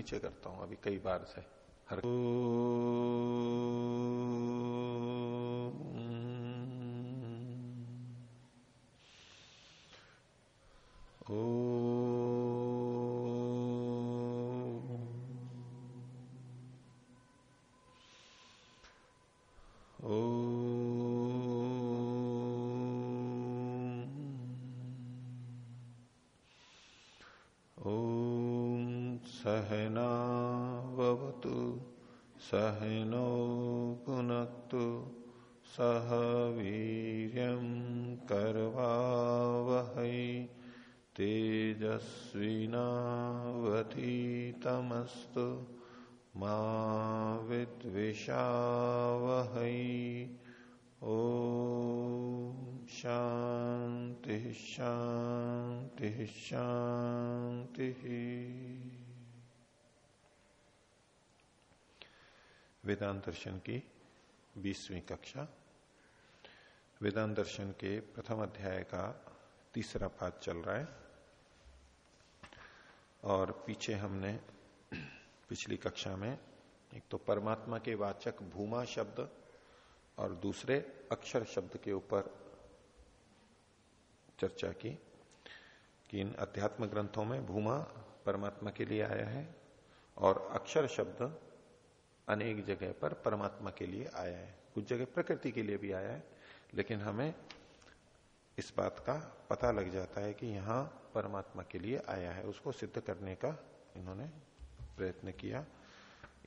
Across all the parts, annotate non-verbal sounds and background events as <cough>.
नीचे करता हूँ अभी कई बार से। हर सहनावतु सहनो पुनक्तु सह वीर कर्वावहै तेजस्विनावतीतमस्तु मा विद्विषावहै। ओ शांति शांति शांति वेदांत दर्शन की बीसवीं कक्षा। वेदांत दर्शन के प्रथम अध्याय का तीसरा पाठ चल रहा है। और पीछे हमने पिछली कक्षा में एक तो परमात्मा के वाचक भूमा शब्द और दूसरे अक्षर शब्द के ऊपर चर्चा की कि इन अध्यात्म ग्रंथों में भूमा परमात्मा के लिए आया है और अक्षर शब्द अनेक जगह पर परमात्मा के लिए आया है। कुछ जगह प्रकृति के लिए भी आया है, लेकिन हमें इस बात का पता लग जाता है कि यहाँ परमात्मा के लिए आया है। उसको सिद्ध करने का इन्होंने प्रयत्न किया।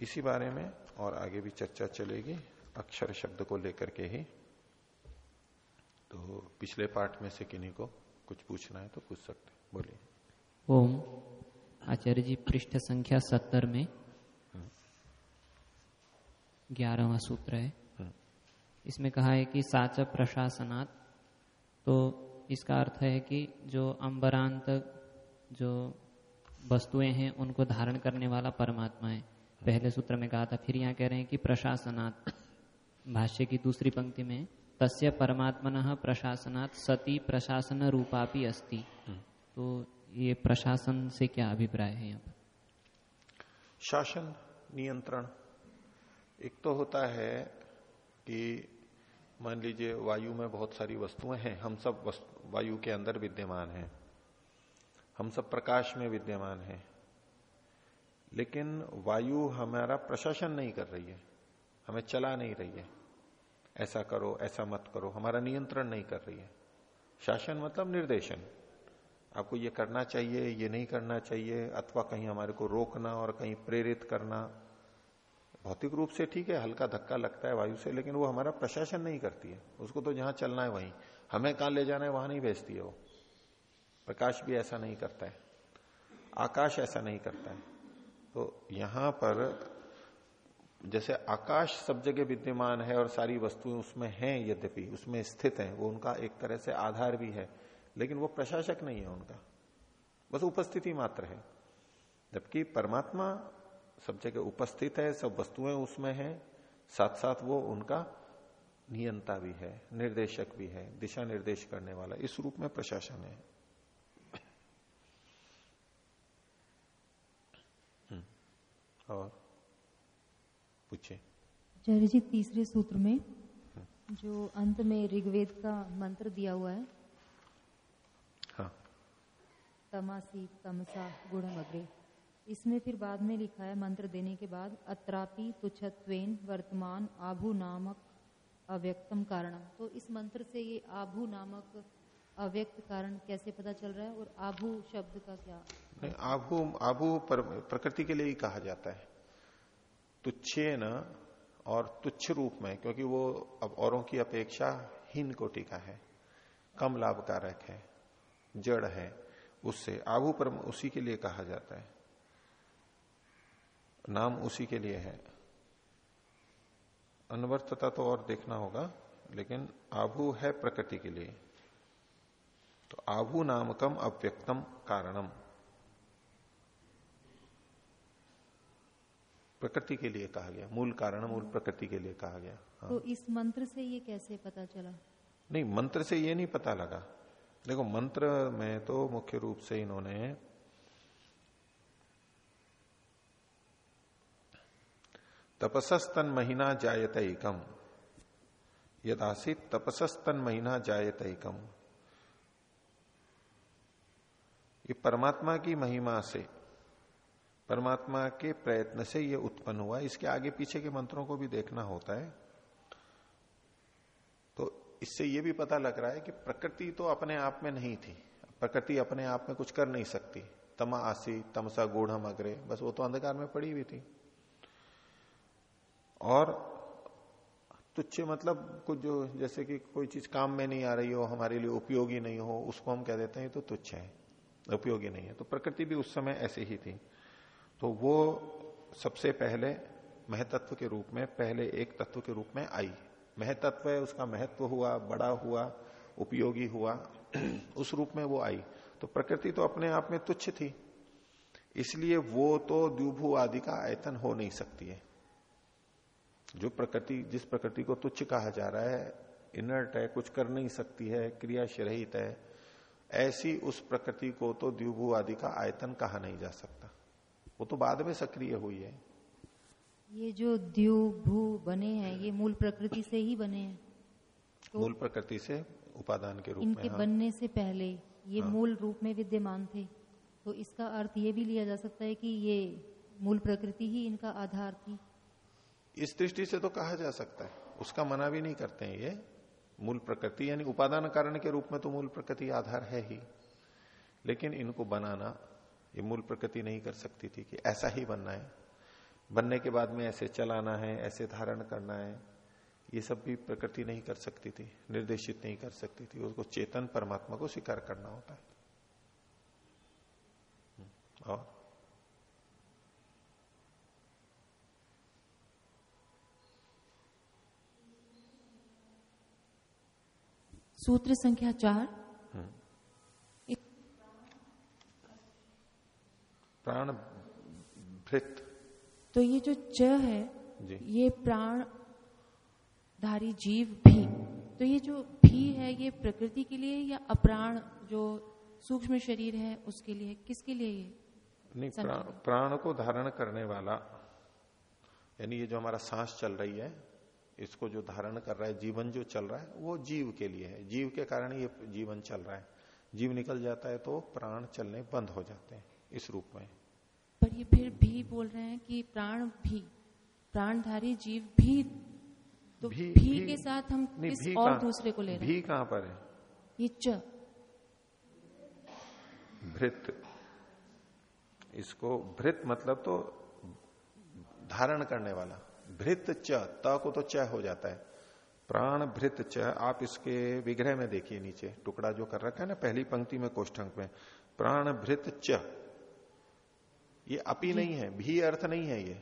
इसी बारे में और आगे भी चर्चा चलेगी। अक्षर शब्द को लेकर के ही। तो पिछले पाठ में से किन्हीं को कुछ पूछना है तो पूछ सकते बोलिए। ओम। आचार्य जी, पृष्ठ संख्या सत्तर में ग्यारहवा सूत्र है। हम्म। इसमें कहा है कि साच प्रशासनात्। तो इसका अर्थ है कि जो अंबरांत जो वस्तुएँ हैं उनको धारण करने वाला परमात्मा है। पहले सूत्र में कहा था फिर यहाँ कह रहे हैं कि प्रशासनात्। भाष्य की दूसरी पंक्ति में तस्य परमात्मन प्रशासनात् सती प्रशासन रूपापी अस्ति। हम्म। तो ये प्रशासन से क्या अभिप्राय है यहाँ पर? शासन नियंत्रण। एक तो होता है कि मान लीजिए वायु में बहुत सारी वस्तुएँ हैं, हम सब वायु के अंदर विद्यमान हैं, हम सब प्रकाश में विद्यमान हैं, लेकिन वायु हमारा प्रशासन नहीं कर रही है, हमें चला नहीं रही है, ऐसा करो, ऐसा मत करो, हमारा नियंत्रण नहीं कर रही है। शासन मतलब निर्देशन, आपको ये करना चाहिए, ये नहीं करना चाहिए, अथवा कहीं हमारे को रोकना और कहीं प्रेरित करना भौतिक रूप से ठीक है, हल्का धक्का लगता है वायु से, लेकिन वो हमारा प्रशासन नहीं करती है। उसको तो जहाँ चलना है वहीं। हमें कहाँ ले जाना है, वहाँ नहीं भेजती है वो। प्रकाश भी ऐसा नहीं करता है। आकाश ऐसा नहीं करता है। तो यहाँ पर जैसे आकाश सब जगह विद्यमान है और सारी वस्तुएँ उसमें हैं, यद्यपि उसमें स्थित हैं, वो उनका एक तरह से आधार भी है, लेकिन वो प्रशासक नहीं है उनका। बस उपस्थिति मात्र है। जबकि परमात्मा सब जगह उपस्थित है सब वस्तुएँ उसमें हैं साथ साथ वो उनका नियंता भी है निर्देशक भी है दिशा निर्देश करने वाला इस रूप में प्रशासन है। हम्म, और पूछे आचार्य जी तीसरे सूत्र में जो अंत में ऋग्वेद का मंत्र दिया हुआ है। हाँ। तमासी तमसा गुणमग्रे। इसमें फिर बाद में लिखा है मंत्र देने के बाद अत्रापि तुच्छत्वेन वर्तमान आभु नामक अव्यक्तम कारणम। तो इस मंत्र से ये आभु नामक अव्यक्त कारण कैसे पता चल रहा है और आभु शब्द का क्या? आभु आभु पर, प्रकृति के लिए ही कहा जाता है। तुच्छे न और तुच्छ रूप में क्योंकि वो अब औरों की अपेक्षा हीन कोटि का है कम लाभकारक है जड़ है उससे आभू पर उसी के लिए कहा जाता है। नाम उसी के लिए है। अनवर्थता तो और देखना होगा लेकिन आभू है प्रकृति के लिए। तो आभू नामकम अव्यक्तम कारणम। प्रकृति के लिए कहा गया मूल कारण मूल प्रकृति के लिए कहा गया। हाँ। तो इस मंत्र से ये कैसे पता चला? नहीं मंत्र से ये नहीं पता लगा। देखो मंत्र में तो मुख्य रूप से इन्होंने तपसस्तन महीना जायत एकम। यदासित तपसस्तन महीना जायत एकम। ये परमात्मा की महिमा से, परमात्मा के प्रयत्न से ये उत्पन्न हुआ। इसके आगे पीछे के मंत्रों को भी देखना होता है। तो इससे ये भी पता लग रहा है कि प्रकृति तो अपने आप में नहीं थी। प्रकृति अपने आप में कुछ कर नहीं सकती। तमा आसी तमसा, गूढ़म, अग्रे, बस वो तो अंधकार में पड़ी हुई थी। और तुच्छ मतलब कुछ जो, जैसे कि कोई चीज़ काम में नहीं आ रही हो, हमारे लिए उपयोगी नहीं हो, उसको हम कह देते हैं तो तुच्छ है, उपयोगी नहीं है। तो प्रकृति भी उस समय ऐसे ही थी। तो वो सबसे पहले महतत्व के रूप में, पहले एक तत्व के रूप में आई। महतत्व है, उसका महत्व हुआ, बड़ा हुआ, उपयोगी हुआ, <clears throat> उस रूप में वो आई। तो प्रकृति तो अपने आप में तुच्छ थी। इसलिए वो तो द्विभू आदि का आयतन हो नहीं सकती है। जो प्रकृति जिस प्रकृति को तुच्छ कहा जा रहा है इनर्ट है कुछ कर नहीं सकती है क्रियाशीरहित है ऐसी उस प्रकृति को तो द्विभू आदि का आयतन कहा नहीं जा सकता। वो तो बाद में सक्रिय हुई है। ये जो द्युभू बने हैं ये मूल प्रकृति से ही बने हैं। तो मूल प्रकृति से उपादान के रूप इनके में हाँ। बनने से पहले ये हाँ। मूल रूप में विद्यमान थे। तो इसका अर्थ ये भी लिया जा सकता है कि ये मूल प्रकृति ही इनका आधार थी। इस दृष्टि से तो कहा जा सकता है। उसका मना भी नहीं करते हैं ये। मूल प्रकृति यानी उपादान कारण के रूप में तो मूल प्रकृति आधार है ही। लेकिन इनको बनाना, ये मूल प्रकृति नहीं कर सकती थी कि ऐसा ही बनना है। बनने के बाद में ऐसे चलाना है, ऐसे धारण करना है, ये सब भी प्रकृति नहीं कर सकती थी, निर्देशित नहीं कर सकती थी। उसको चेतन परमात्मा को स्वीकार करना होता है। और सूत्र संख्या चार। प्राण भृत। तो ये जो च है ये प्राण धारी जीव भी। तो ये जो भी है ये प्रकृति के लिए या अप्राण जो सूक्ष्म शरीर है उसके लिए किसके लिए ये नहीं प्रा, प्राण को धारण करने वाला यानी ये जो हमारा सांस चल रही है इसको जो धारण कर रहा है जीवन जो चल रहा है वो जीव के लिए है। जीव के कारण ये जीवन चल रहा है। जीव निकल जाता है तो प्राण चलने बंद हो जाते हैं इस रूप में। पर ये फिर भी बोल रहे हैं कि प्राण भी प्राणधारी जीव भी तो भी, भी, भी के साथ हम किस और दूसरे को ले रहे भी कहाँ पर है? ये च। भृत। इसको भृत मतलब तो धारण करने वाला। भृत च त को तो च हो जाता है। प्राण भृत च आप इसके विग्रह में देखिए नीचे टुकड़ा जो कर रखा है ना पहली पंक्ति में कोष्ठंक में प्राण भृत च। ये अपी नहीं है भी अर्थ नहीं है ये।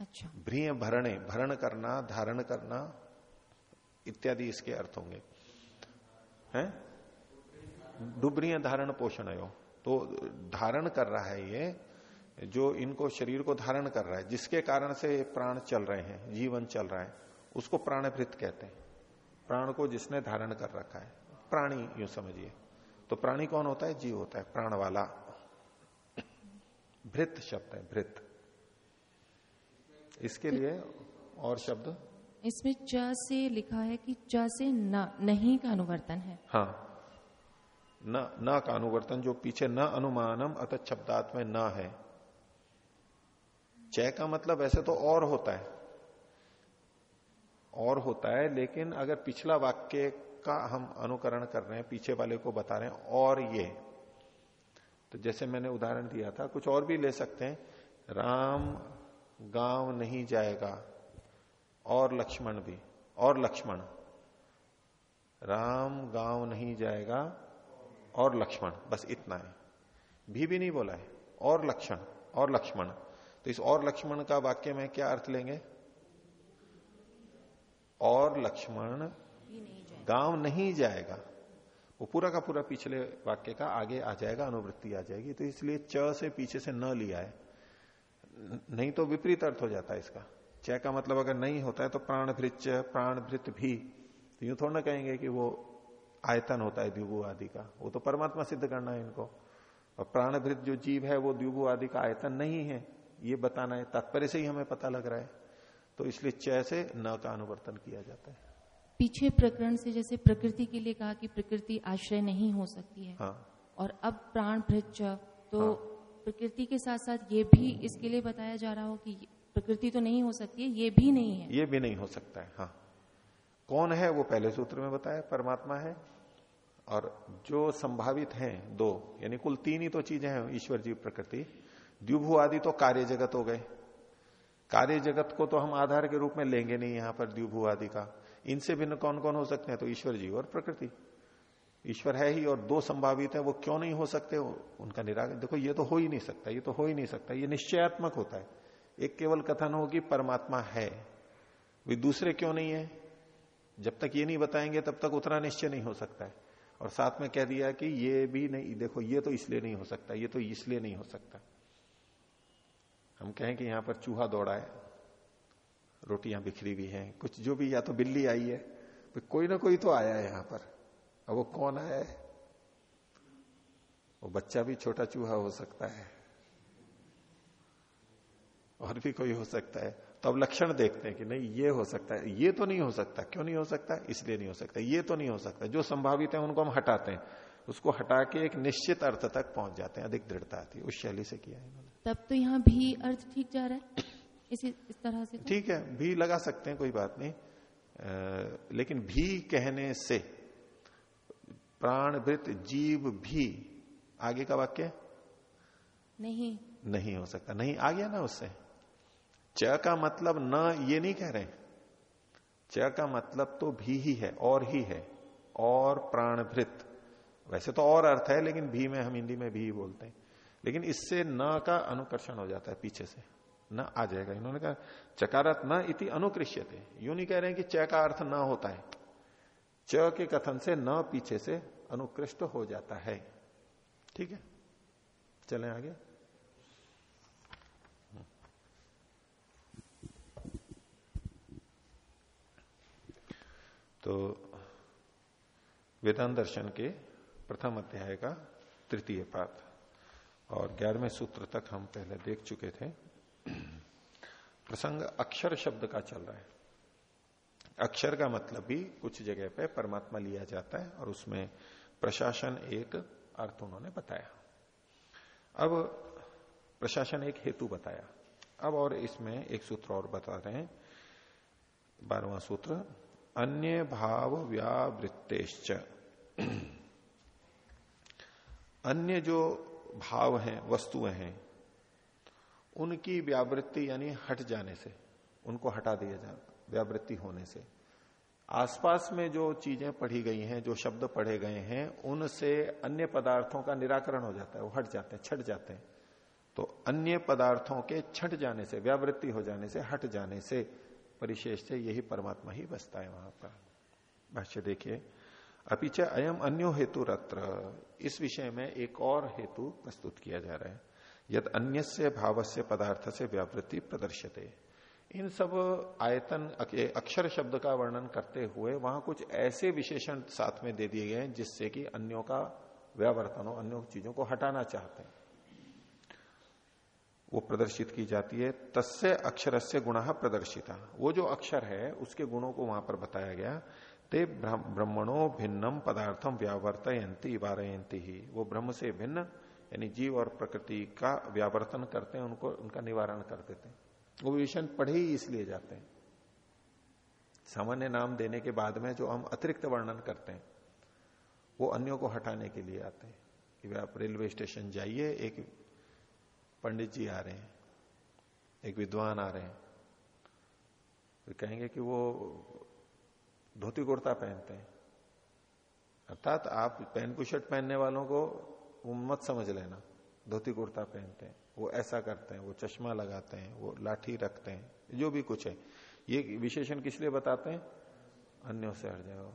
अच्छा। भ्रिय भरणे भरण करना धारण करना इत्यादि इसके अर्थ होंगे। हैं? डुबरिय धारण पोषण तो धारण कर रहा है ये जो इनको शरीर को धारण कर रहा है जिसके कारण से प्राण चल रहे हैं जीवन चल रहा है उसको प्राणभृत कहते हैं। प्राण को जिसने धारण कर रखा है। प्राणी यूँ समझिए। तो प्राणी कौन होता है? जीव होता है प्राण वाला। भृत शब्द है भृत। इसके लिए और शब्द? इसमें च से लिखा है कि च से न नहीं का अनुवर्तन है। हाँ। न न का अनुवर्तन जो पीछे न अनुमानम अतः शब्दात्म न है। चय का मतलब वैसे तो और होता है। और होता है, लेकिन अगर पिछला वाक्य का हम अनुकरण कर रहे हैं, पीछे वाले को बता रहे हैं, और ये। तो जैसे मैंने उदाहरण दिया था, कुछ और भी ले सकते हैं। राम गाँव नहीं जाएगा, और लक्ष्मण भी, और लक्ष्मण। राम गाँव नहीं जाएगा, और लक्ष्मण, बस इतना है। भी भी नहीं बोला है, और लक्षण और लक्ष्मण। तो इस और लक्ष्मण का वाक्य में क्या अर्थ लेंगे? और लक्ष्मण गाँव नहीं जाएगा। वो पूरा का पूरा पिछले वाक्य का आगे आ जाएगा, अनुवृत्ति आ जाएगी। तो इसलिए च से पीछे से न लिया है। नहीं तो विपरीत अर्थ हो जाता है इसका। च का मतलब अगर नहीं होता है तो प्राण भृत प्राण भृत भी। तो यूँ थोड़ा ना कहेंगे कि वो आयतन होता है द्विगु आदि का। वो तो परमात्मा सिद्ध करना है इनको। और प्राणभृत जो जीव है वो द्विगु आदि का आयतन नहीं है। ये बताना है तात्पर्य से ही हमें पता लग रहा है। तो इसलिए चय से न का अनुवर्तन किया जाता है। पीछे प्रकरण से जैसे प्रकृति के लिए कहा कि प्रकृति आश्रय नहीं हो सकती है। हाँ। और अब प्राण भृच तो हाँ। प्रकृति के साथ साथ ये भी इसके लिए बताया जा रहा हो कि प्रकृति तो नहीं हो सकती है ये भी नहीं है। ये भी नहीं हो सकता है हाँ। कौन है वो पहले सूत्र में बताया परमात्मा है? और जो संभावित हैं दो यानी कुल तीन ही तो चीज़ें हैं ईश्वर जीव प्रकृति। द्विभु आदि तो कार्य जगत हो गए। कार्य जगत को तो हम आधार के रूप में लेंगे नहीं यहाँ पर द्विभु आदि का। इनसे भिन्न कौन कौन हो सकते हैं? तो ईश्वर जीव और प्रकृति। ईश्वर है ही और दो संभावित है, वो क्यों नहीं हो सकते? हो? उनका निराकरण देखो, ये तो हो ही नहीं सकता, ये तो हो ही नहीं सकता, ये निश्चयात्मक होता है। एक केवल कथन हो कि परमात्मा है। वे दूसरे क्यों नहीं है? जब तक ये नहीं बताएँगे, तब तक उतना निश्चय नहीं हो सकता है। और साथ में कह दिया कि ये भी नहीं देखो, ये तो इसलिए नहीं हो सकता, ये तो इसलिए नहीं हो सकता। हम कहें कि यहाँ पर चूहा दौड़ा है, रोटियाँ बिखरी हुई हैं, कुछ जो भी, या तो बिल्ली आई है तो कोई ना कोई तो आया है यहाँ पर। अब वो कौन आया है? वो बच्चा भी छोटा चूहा हो सकता है, और भी कोई हो सकता है। तो अब लक्षण देखते हैं कि नहीं, ये हो सकता है। ये तो नहीं हो सकता। क्यों नहीं हो सकता? इसलिए नहीं हो सकता। ये तो नहीं हो सकता। जो संभावित है, उनको हम हटाते हैं। उसको हटा के एक निश्चित अर्थ तक पहुँच जाते हैं। अधिक दृढ़ता आती है उस शैली से किया है तब तो यहाँ भी अर्थ ठीक जा रहा है? इस इस तरह से तो? ठीक है भी लगा सकते हैं कोई बात नहीं। आ, लेकिन भी कहने से प्राणभृत जीव भी आगे का वाक्य? नहीं। नहीं हो सकता। नहीं आ गया ना उससे। च का मतलब न ये नहीं कह रहे। च का मतलब तो भी ही है और ही है। और प्राणभृत। वैसे तो और अर्थ है लेकिन भी में हम हिंदी में भी बोलते हैं। लेकिन इससे न का अनुकर्षण हो जाता है पीछे से। न आ जाएगा। इन्होंने कहा, चकारत न इति अनुकृष्य थे यू नहीं कह रहे हैं कि च का अर्थ न होता है। च के कथन से न पीछे से अनुकृष्ट हो जाता है। ठीक है? चले आगे। तो वेदांत दर्शन के प्रथम अध्याय का तृतीय पाठ। और ग्यारहवें सूत्र तक हम पहले देख चुके थे। प्रसंग अक्षर शब्द का चल रहा है। अक्षर का मतलब भी कुछ जगह पे परमात्मा लिया जाता है और उसमें प्रशासन एक अर्थ उन्होंने बताया। अब प्रशासन एक हेतु बताया। अब और इसमें एक सूत्र और बता रहे हैं। बारहवां सूत्र, अन्य भाव व्यावृत्तेश्च। अन्य जो भाव हैं, वस्तुएँ हैं, उनकी व्यावृत्ति यानी हट जाने से, उनको हटा दिया जा, व्यावृत्ति होने से। आसपास में जो चीज़ें पढ़ी गई हैं, जो शब्द पढ़े गए हैं, उनसे अन्य पदार्थों का निराकरण हो जाता है, वो हट जाते हैं, छट जाते हैं। तो अन्य पदार्थों के छट जाने से, व्यावृत्ति हो जाने से, हट जाने से, परिशेष से यही परमात्मा ही बसता है वहाँ पर। भाष्य देखिए अपिच अयम अन्यो हेतु रत्र। इस विषय में एक और हेतु प्रस्तुत किया जा रहा है। यद अन्य से भाव से पदार्थ से व्यावृत्ति प्रदर्शते इन सब आयतन अक्षर शब्द का वर्णन करते हुए वहाँ कुछ ऐसे विशेषण साथ में दे दिए गए हैं जिससे कि अन्यों का व्यावर्तन हो, अन्यों चीज़ों को हटाना चाहते हैं। वो प्रदर्शित की जाती है, तस्य अक्षर से गुण प्रदर्शिता। वो जो अक्षर है, उसके गुणों को वहाँ पर बताया गया। ते ब्रह्मणो भिन्नम पदार्थम व्यावर्तयंती वारयंती ही। वो ब्रह्म से भिन्न, यानी जीव और प्रकृति का व्यावर्तन करते हैं, उनको, उनका निवारण कर देते हैं। वो विषण पढ़े ही इसलिए जाते हैं। सामान्य नाम देने के बाद में जो हम अतिरिक्त वर्णन करते हैं, वो अन्यों को हटाने के लिए आते हैं। कि आप रेलवे स्टेशन जाइए, एक पंडित जी आ रहे हैं, एक विद्वान आ रहे हैं। तो कहेंगे कि वो धोती कुर्ता पहनते हैं। अर्थात आप पैंट शर्ट पहनने वालों को वो मत समझ लेना। धोती कुर्ता पहनते हैं, वो ऐसा करते हैं, वो चश्मा लगाते हैं, वो लाठी रखते हैं, जो भी कुछ है। ये विशेषण किस लिए बताते हैं? अन्यों से हट जाओ,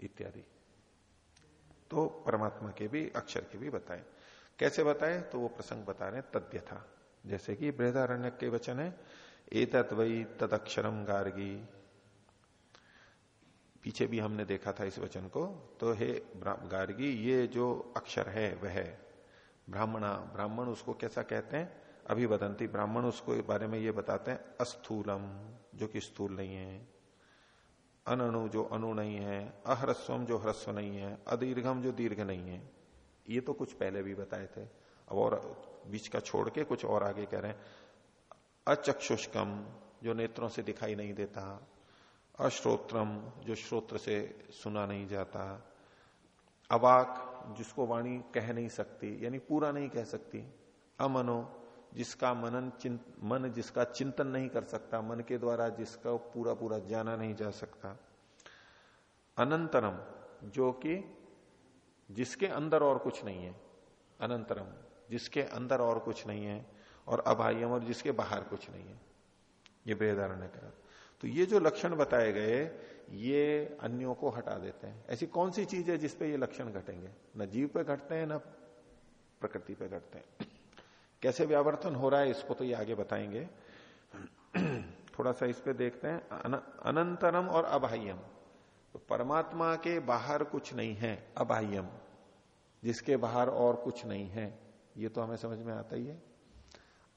इत्यादि। तो परमात्मा के भी, अक्षर के भी बताए। कैसे बताए? तो वो प्रसंग बता रहे हैं तद्य था जैसे कि बृहदारण्य के वचन है एतत् वही तदक्षरम गार्गी। पीछे भी हमने देखा था इस वचन को तो हे गार्गी, ये जो अक्षर है, वह ब्राह्मणा, ब्राह्मण उसको कैसा कहते हैं? अभिवदंती। ब्राह्मण उसको बारे में ये बताते हैं, अस्थूलम जो कि स्थूल नहीं है। अनणु जो अणु नहीं है। अहरस्वम जो ह्रस्व नहीं है। अदीर्घम जो दीर्घ नहीं है। ये तो कुछ पहले भी बताए थे। अब और बीच का छोड़ के कुछ और आगे कह रहे हैं। अचक्षुष्कम जो नेत्रों से दिखाई नहीं देता। अश्रोत्रम, जो श्रोत्र से सुना नहीं जाता। अवाक, जिसको वाणी कह नहीं सकती, यानी पूरा नहीं कह सकती। अमनो, जिसका मनन चिंत मन जिसका चिंतन नहीं कर सकता, मन के द्वारा जिसका पूरा पूरा जाना नहीं जा सकता। अनंतरम, जो कि जिसके अंदर और कुछ नहीं है। अनंतरम, जिसके अंदर और कुछ नहीं है, और अभायम और जिसके बाहर कुछ नहीं है। ये बृहदारण्य का तो ये जो लक्षण बताए गए ये अन्यों को हटा देते हैं। ऐसी कौन सी चीज़ है जिसपे ये लक्षण घटेंगे? न जीव पे घटते हैं न प्रकृति पे घटते हैं। कैसे व्यावर्तन हो रहा है इसको तो ये आगे बताएँगे। थोड़ा सा इस पे देखते हैं। अन, अनंतरम और अबाह्यम। तो परमात्मा के बाहर कुछ नहीं है अबाह्यम। जिसके बाहर और कुछ नहीं है ये तो हमें समझ में आता ही है।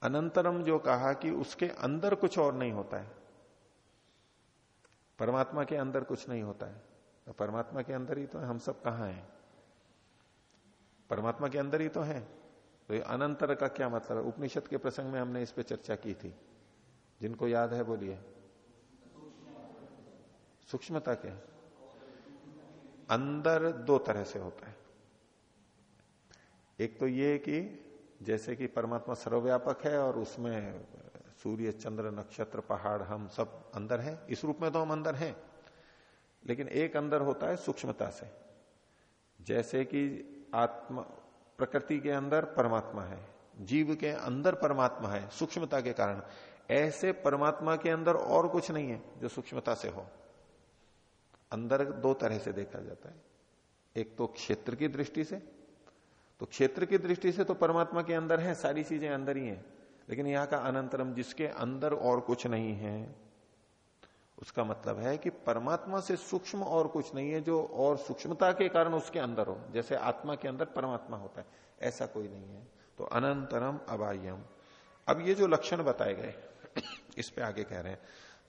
अनंतरम जो कहा कि उसके अंदर कुछ और नहीं होता है। परमात्मा के अंदर कुछ नहीं होता है। तो परमात्मा के अंदर ही तो हम सब कहा हैं? परमात्मा के अंदर ही तो है। तो ये अनंतर का क्या मतलब है? उपनिषद के प्रसंग में हमने इस पर चर्चा की थी। जिनको याद है बोलिए। सूक्ष्मता के। अंदर दो तरह से होता है। एक तो ये कि जैसे कि परमात्मा सर्वव्यापक है और उसमें सूर्य, चंद्र, नक्षत्र, पहाड़, हम सब अंदर हैं। इस रूप में तो हम अंदर हैं। लेकिन एक अंदर होता है सूक्ष्मता से। जैसे कि आत्मा, प्रकृति के अंदर परमात्मा है, जीव के अंदर परमात्मा है, सूक्ष्मता के कारण। ऐसे परमात्मा के अंदर और कुछ नहीं है जो सूक्ष्मता से हो। अंदर दो तरह से देखा जाता है। एक तो क्षेत्र की दृष्टि से। तो क्षेत्र की दृष्टि से तो परमात्मा के अंदर है, सारी चीज़ें अंदर ही हैं। लेकिन यहाँ का अनंतरम जिसके अंदर और कुछ नहीं है, उसका मतलब है कि परमात्मा से सूक्ष्म और कुछ नहीं है, जो और सूक्ष्मता के कारण उसके अंदर हो। जैसे आत्मा के अंदर परमात्मा होता है, ऐसा कोई नहीं है। तो अनंतरम अबाह्यम। अब ये जो लक्षण बताए गए, इस पे आगे कह रहे हैं,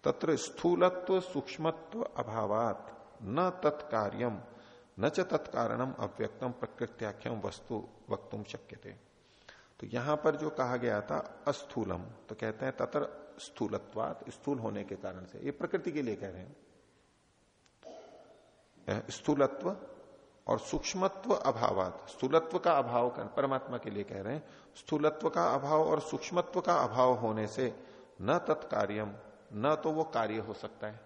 तत्र स्थूलत्व सूक्ष्मत्व अभावात, न तत्कार्यम, न च तत्कारणम अव्यक्तम प्रकृत्याख्यम वस्तु वक्तुम शक्य थे तो यहाँ पर जो कहा गया था, अस्थूलम तो कहते हैं तत्र स्थूलत्वात, स्थूल होने के कारण से। ये प्रकृति के लिए कह रहे हैं। स्थूलत्व और सूक्ष्मत्व अभावात। स्थूलत्व का अभाव कर, परमात्मा के लिए कह रहे हैं, स्थूलत्व का अभाव और सूक्ष्मत्व का अभाव होने से न तत्कार्यम, न तो वो कार्य हो सकता है।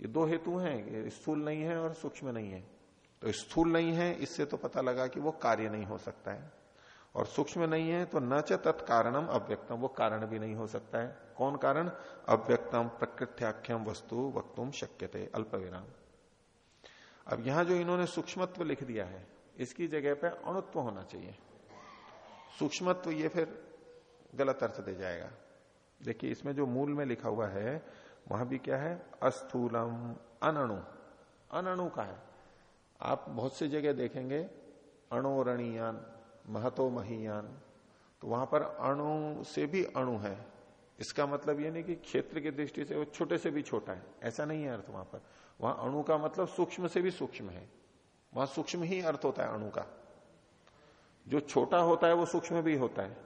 ये दो हेतु हैं स्थूल नहीं है और सूक्ष्म नहीं है। तो स्थूल नहीं है, इससे तो पता लगा कि वो कार्य नहीं हो सकता है। और सूक्ष्म नहीं है तो न च तत्कारणम अव्यक्तम, वो कारण भी नहीं हो सकता है। कौन कारण? अव्यक्तम प्रकृत्याख्यम वस्तु वक्तुम शक्य थे अल्प विराम अब यहाँ जो इन्होंने सूक्ष्मत्व लिख दिया है, इसकी जगह पे अणुत्व होना चाहिए। सूक्ष्मत्व ये फिर गलत अर्थ दे जाएगा। देखिए, इसमें जो मूल में लिखा हुआ है, वहाँ भी क्या है? अस्थूलम, अनणु। अनणु का है। आप बहुत सी जगह देखेंगे अणुरणीयान महतो महीयान। तो वहाँ पर अणु से भी अणु है। इसका मतलब ये नहीं कि क्षेत्र की दृष्टि से वो छोटे से भी छोटा है। ऐसा नहीं है अर्थ वहाँ पर। वहाँ अणु का मतलब सूक्ष्म से भी सूक्ष्म है। वहाँ सूक्ष्म ही अर्थ होता है अणु का। जो छोटा होता है वो सूक्ष्म भी होता है।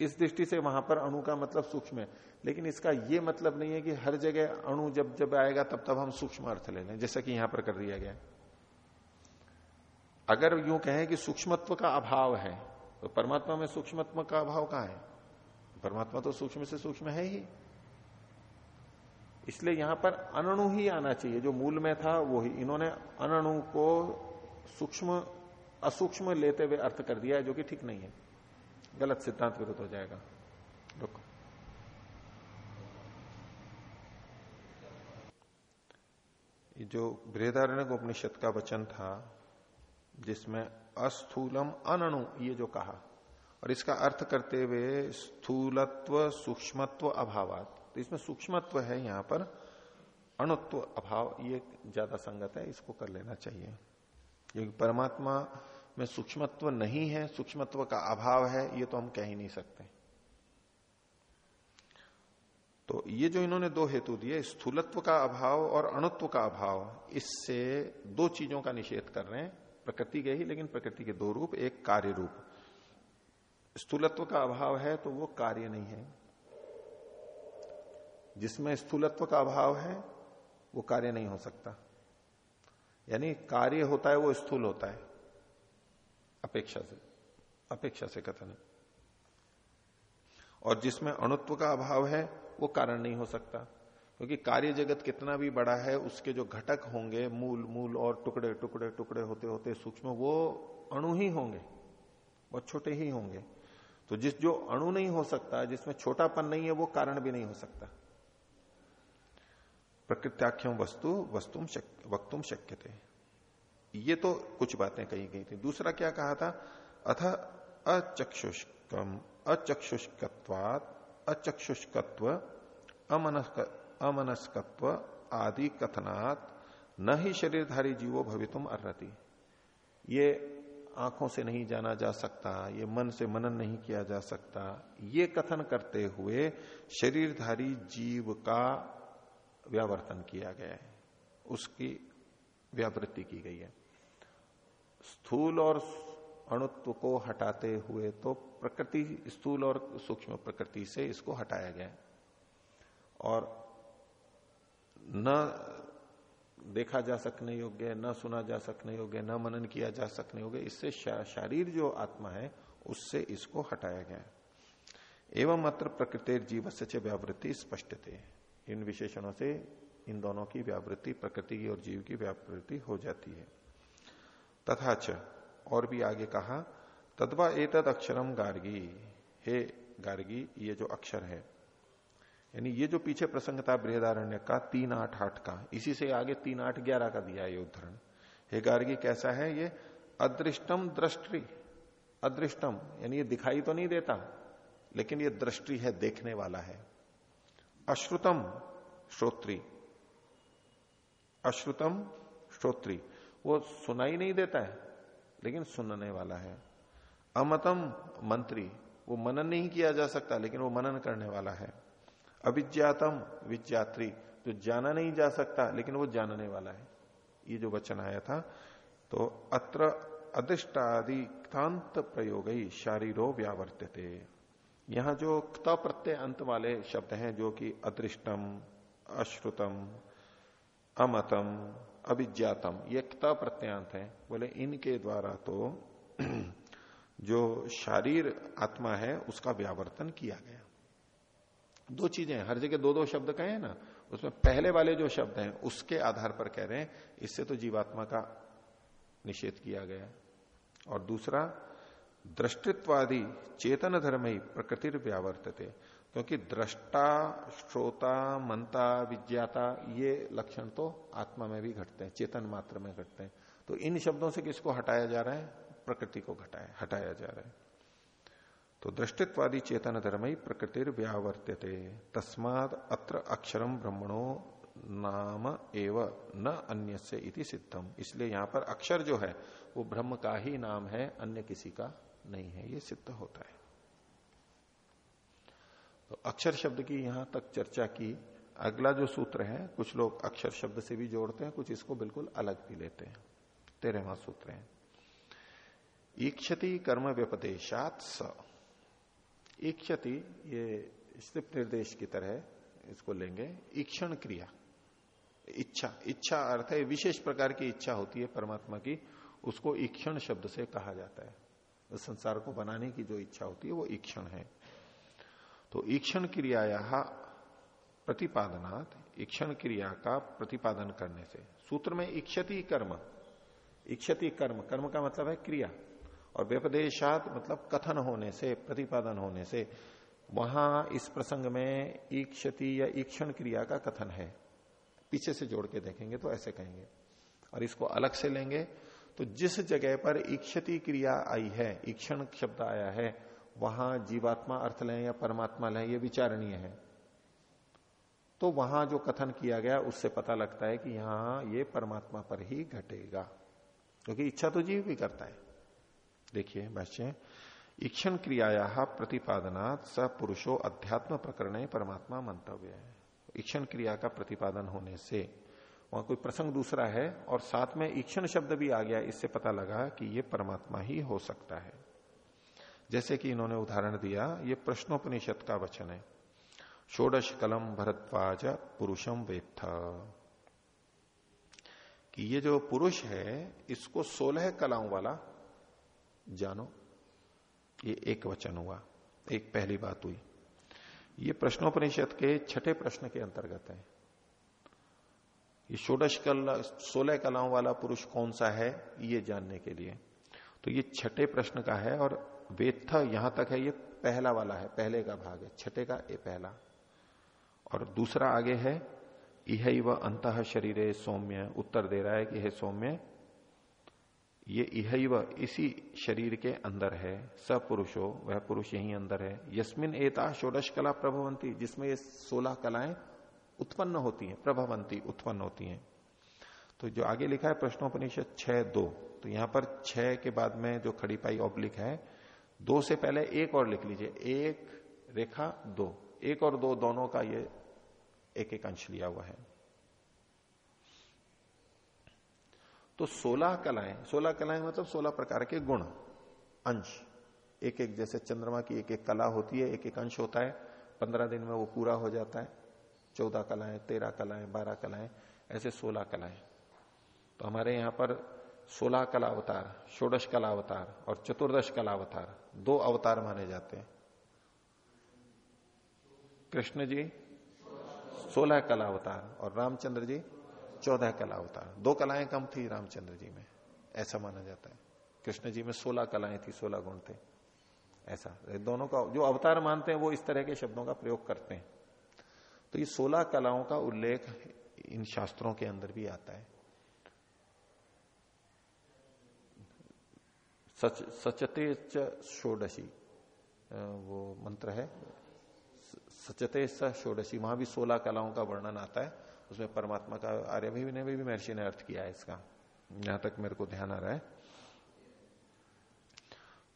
इस दृष्टि से वहाँ पर अणु का मतलब सूक्ष्म है। लेकिन इसका ये मतलब नहीं है कि हर जगह अणु जब जब आएगा तब तब हम सूक्ष्म अर्थ ले लें, जैसा कि यहाँ पर कर दिया गया अगर यूँ कहें कि सूक्ष्मत्व का अभाव है तो परमात्मा में सूक्ष्मत्व का अभाव कहाँ है? परमात्मा तो सूक्ष्म से सूक्ष्म है ही। इसलिए यहाँ पर अनणु ही आना चाहिए। जो मूल में था, वो ही। इन्होंने अनणु को सूक्ष्म, असूक्ष्म लेते हुए अर्थ कर दिया है, जो कि ठीक नहीं है। गलत सिद्धांत विरुद्ध हो जाएगा। रुको। जो बृहदारण्य उपनिषद का वचन था जिसमें अस्थूलम अनणु, ये जो कहा। और इसका अर्थ करते हुए स्थूलत्व, सूक्ष्मत्व, अभावात। तो इसमें सूक्ष्मत्व है यहाँ पर, अणुत्व, अभाव, ये ज़्यादा संगत है, इसको कर लेना चाहिए। क्योंकि परमात्मा में सूक्ष्मत्व नहीं है, सूक्ष्मत्व का अभाव है, ये तो हम कह ही नहीं सकते। तो ये जो इन्होंने दो हेतु दिए, स्थूलत्व का अभाव और अणुत्व का अभाव, इससे दो चीज़ों का निषेध कर रहे हैं। प्रकृति के ही, लेकिन प्रकृति के दो रूप, एक कार्य रूप। स्थूलत्व का अभाव है तो वो कार्य नहीं है। जिसमें स्थूलत्व का अभाव है, वो कार्य नहीं हो सकता। यानी कार्य होता है, वो स्थूल होता है। अपेक्षा से अपेक्षा से कथन है। और जिसमें अणुत्व का अभाव है, वो कारण नहीं हो सकता। क्योंकि कार्य जगत कितना भी बड़ा है, उसके जो घटक होंगे, मूल मूल और टुकड़े टुकड़े टुकड़े होते होते सूक्ष्म, वो अणु ही होंगे बहुत छोटे ही होंगे। तो जिस जो अणु नहीं हो सकता, जिसमें छोटापन नहीं है, वो कारण भी नहीं हो सकता। प्रकृत्याख्यम वस्तु, वस्तुम वक्तुम शक्य थे ये तो कुछ बातें कही गई थी। दूसरा क्या कहा था? अथ अचक्षुष्कम, अचक्षुष्कत्वात, अचक्षुष्कत्व अमनस्कत्व आदि कथनात् न ही शरीरधारी जीवो भवितुम अर्ति ये आँखों से नहीं जाना जा सकता, ये मन से मनन नहीं किया जा सकता, ये कथन करते हुए शरीरधारी जीव का व्यावर्तन किया गया है। उसकी व्यावृत्ति की गई है। स्थूल और अणुत्व को हटाते हुए तो प्रकृति, स्थूल और सूक्ष्म प्रकृति से इसको हटाया गया और न देखा जा सकने योग्य, न सुना जा सकने योग्य, न मनन किया जा सकने योग्य, इससे शरीर जो आत्मा है, उससे इसको हटाया गया एवं मात्र प्रकृति जीव से व्यावृत्ति स्पष्ट थे इन विशेषणों से इन दोनों की व्यावृत्ति, प्रकृति की और जीव की व्यावृत्ति हो जाती है। तथा च, और भी आगे कहा, तद्वा एतद अक्षरम गार्गी। हे गार्गी, ये जो अक्षर है यानी ये जो पीछे प्रसंग था बृहदारण्य का, तीन आठ आठ का, इसी से आगे तीन आठ ग्यारह का दिया ये उदाहरण हे गार्गी, कैसा है ये? अदृष्टम दृष्टि। अदृष्टम, यानी ये दिखाई तो नहीं देता, लेकिन ये दृष्टि है, देखने वाला है। अश्रुतम श्रोत्री। अश्रुतम श्रोत्री। वो सुनाई नहीं देता है, लेकिन सुनने वाला है। अमतम मंत्री। वो मनन नहीं किया जा सकता, लेकिन वो मनन करने वाला है। अविज्ञातम विज्ञात्री। जो जाना नहीं जा सकता, लेकिन वो जानने वाला है। ये जो वचन आया था तो अत्र अधिष्टादिक्तांत प्रयोग ही शारीरो व्यावर्त्यते यहाँ जो क्त प्रत्यय अंत वाले शब्द हैं, जो कि अदृष्टम, अश्रुतम, अमतम अभिज्ञातम ये क्त प्रत्यंत है। बोले, इनके द्वारा तो <clears throat> जो शारीर आत्मा है, उसका व्यावर्तन किया गया। दो चीज़ें हर जगह दो दो शब्द कहे हैं ना, उसमें पहले वाले जो शब्द हैं, उसके आधार पर कह रहे हैं, इससे तो जीवात्मा का निषेध किया गया। और दूसरा, दृष्टित्वादि चेतन धर्म ही प्रकृति व्यावर्तते, क्योंकि दृष्टा, श्रोता मनता विज्ञाता, ये लक्षण तो आत्मा में भी घटते हैं, चेतन मात्र में घटते हैं। तो इन शब्दों से किसको हटाया जा रहा है? प्रकृति को घटाया, हटाया जा रहा है। तो दृष्टित्वादी चेतन धर्म ही प्रकृति व्यावर्त्यते तस्माद अत्र अक्षरम ब्रह्मणो नाम एव, न अन्य से इति सिद्धम। इसलिए यहाँ पर अक्षर जो है, वो ब्रह्म का ही नाम है, अन्य किसी का नहीं है। ये सिद्ध होता है। तो अक्षर शब्द की यहाँ तक चर्चा की। अगला जो सूत्र है, कुछ लोग अक्षर शब्द से भी जोड़ते हैं, कुछ इसको बिल्कुल अलग भी लेते हैं। तेरहवा सूत्र है। ईक्षति कर्म व्यपदेशात स। ईक्षति, ये स्थित निर्देश की तरह इसको लेंगे। ईक्षण क्रिया, इच्छा। इच्छा अर्थ है, विशेष प्रकार की इच्छा होती है परमात्मा की, उसको ईक्षण शब्द से कहा जाता है। उस संसार को बनाने की जो इच्छा होती है, वो ईक्षण है। तो ईक्षण क्रिया प्रतिपादनात्, ईक्षण क्रिया का प्रतिपादन करने से। सूत्र में इक्षति कर्म। इक्षति कर्म कर्म का मतलब है क्रिया। और व्यपदेशात मतलब कथन होने से, प्रतिपादन होने से, वहाँ इस प्रसंग में ईक्षति या ईक्षण क्रिया का कथन है। पीछे से जोड़ के देखेंगे तो ऐसे कहेंगे। और इसको अलग से लेंगे तो जिस जगह पर ईक्षति क्रिया आई है, ईक्षण शब्द आया है, वहाँ जीवात्मा अर्थ लें या परमात्मा लें, ये विचारणीय है। तो वहाँ जो कथन किया गया, उससे पता लगता है कि यहाँ ये परमात्मा पर ही घटेगा। क्योंकि इच्छा तो जीव भी करता है। देखिए भाष्य ईक्षण क्रियाया प्रतिपादनात् स पुरुषो अध्यात्म प्रकरण परमात्मा मंतव्य है। ईक्षण क्रिया का प्रतिपादन होने से वहाँ कोई प्रसंग दूसरा है और साथ में ईक्षण शब्द भी आ गया, इससे पता लगा कि ये परमात्मा ही हो सकता है। जैसे कि इन्होंने उदाहरण दिया, ये प्रश्नोपनिषद का वचन है। षोडश कलम भरद्वाज पुरुषम वेत्थ। कि ये जो पुरुष है, इसको सोलह कलाओं वाला जानो। ये एक वचन हुआ, एक पहली बात हुई। ये प्रश्नोपनिषद के छठे प्रश्न के अंतर्गत है। ये षोडश कल, सोलह कलाओं वाला पुरुष कौन सा है, ये जानने के लिए। तो ये छठे प्रश्न का है और वेत्थ यहाँ तक है, ये पहला वाला है, पहले का भाग है। छठे का ये पहला। और दूसरा आगे है यह व अंत शरीर सौम्य। उत्तर दे रहा है कि हे सौम्य ये इह इसी शरीर के अंदर है, सपुरुषो, वह पुरुष यही अंदर है। यस्मिन एता षोडश कला प्रभवंती जिसमें ये सोलह कलाएँ उत्पन्न होती हैं प्रभवंती उत्पन्न होती हैं। तो जो आगे लिखा है, प्रश्नोपनिषद छह दो। तो यहाँ पर छह के बाद में जो खड़ी पाई ऑब्लिक है, दो से पहले एक और लिख लीजिए। एक रेखा, दो। एक और दो, दोनों का ये एक एक अंश लिया हुआ है। तो सोलह कलाएँ सोलह कलाएँ मतलब सोलह प्रकार के गुण, अंश। एक एक जैसे चंद्रमा की एक एक कला होती है एक एक अंश होता है। पंद्रह दिन में वो पूरा हो जाता है। चौदह कलाएँ, तेरह कलाएँ, बारह कलाएँ, ऐसे सोलह कलाएँ। तो हमारे यहाँ पर सोलह कला अवतार, षोडश कला अवतार और चतुर्दश कला अवतार, दो अवतार माने जाते हैं। कृष्ण जी, सोलह कला अवतार और रामचंद्र जी चौदह कला अवतार। दो कलाएँ कम थी रामचंद्र जी में। ऐसा माना जाता है। कृष्ण जी में सोलह कलाएँ थी, सोलह गुण थे। ऐसा। दोनों का जो अवतार मानते हैं, वो इस तरह के शब्दों का प्रयोग करते हैं। तो ये सोलह कलाओं का उल्लेख इन शास्त्रों के अंदर भी आता है। सच सचते षोडशी वो मंत्र है। सचते षोडशी। वहाँ भी सोलह कलाओं का वर्णन आता है। उसमें परमात्मा का आर्य भी, ने भी महर्षि ने अर्थ किया है इसका। यहाँ तक मेरे को ध्यान आ रहा है।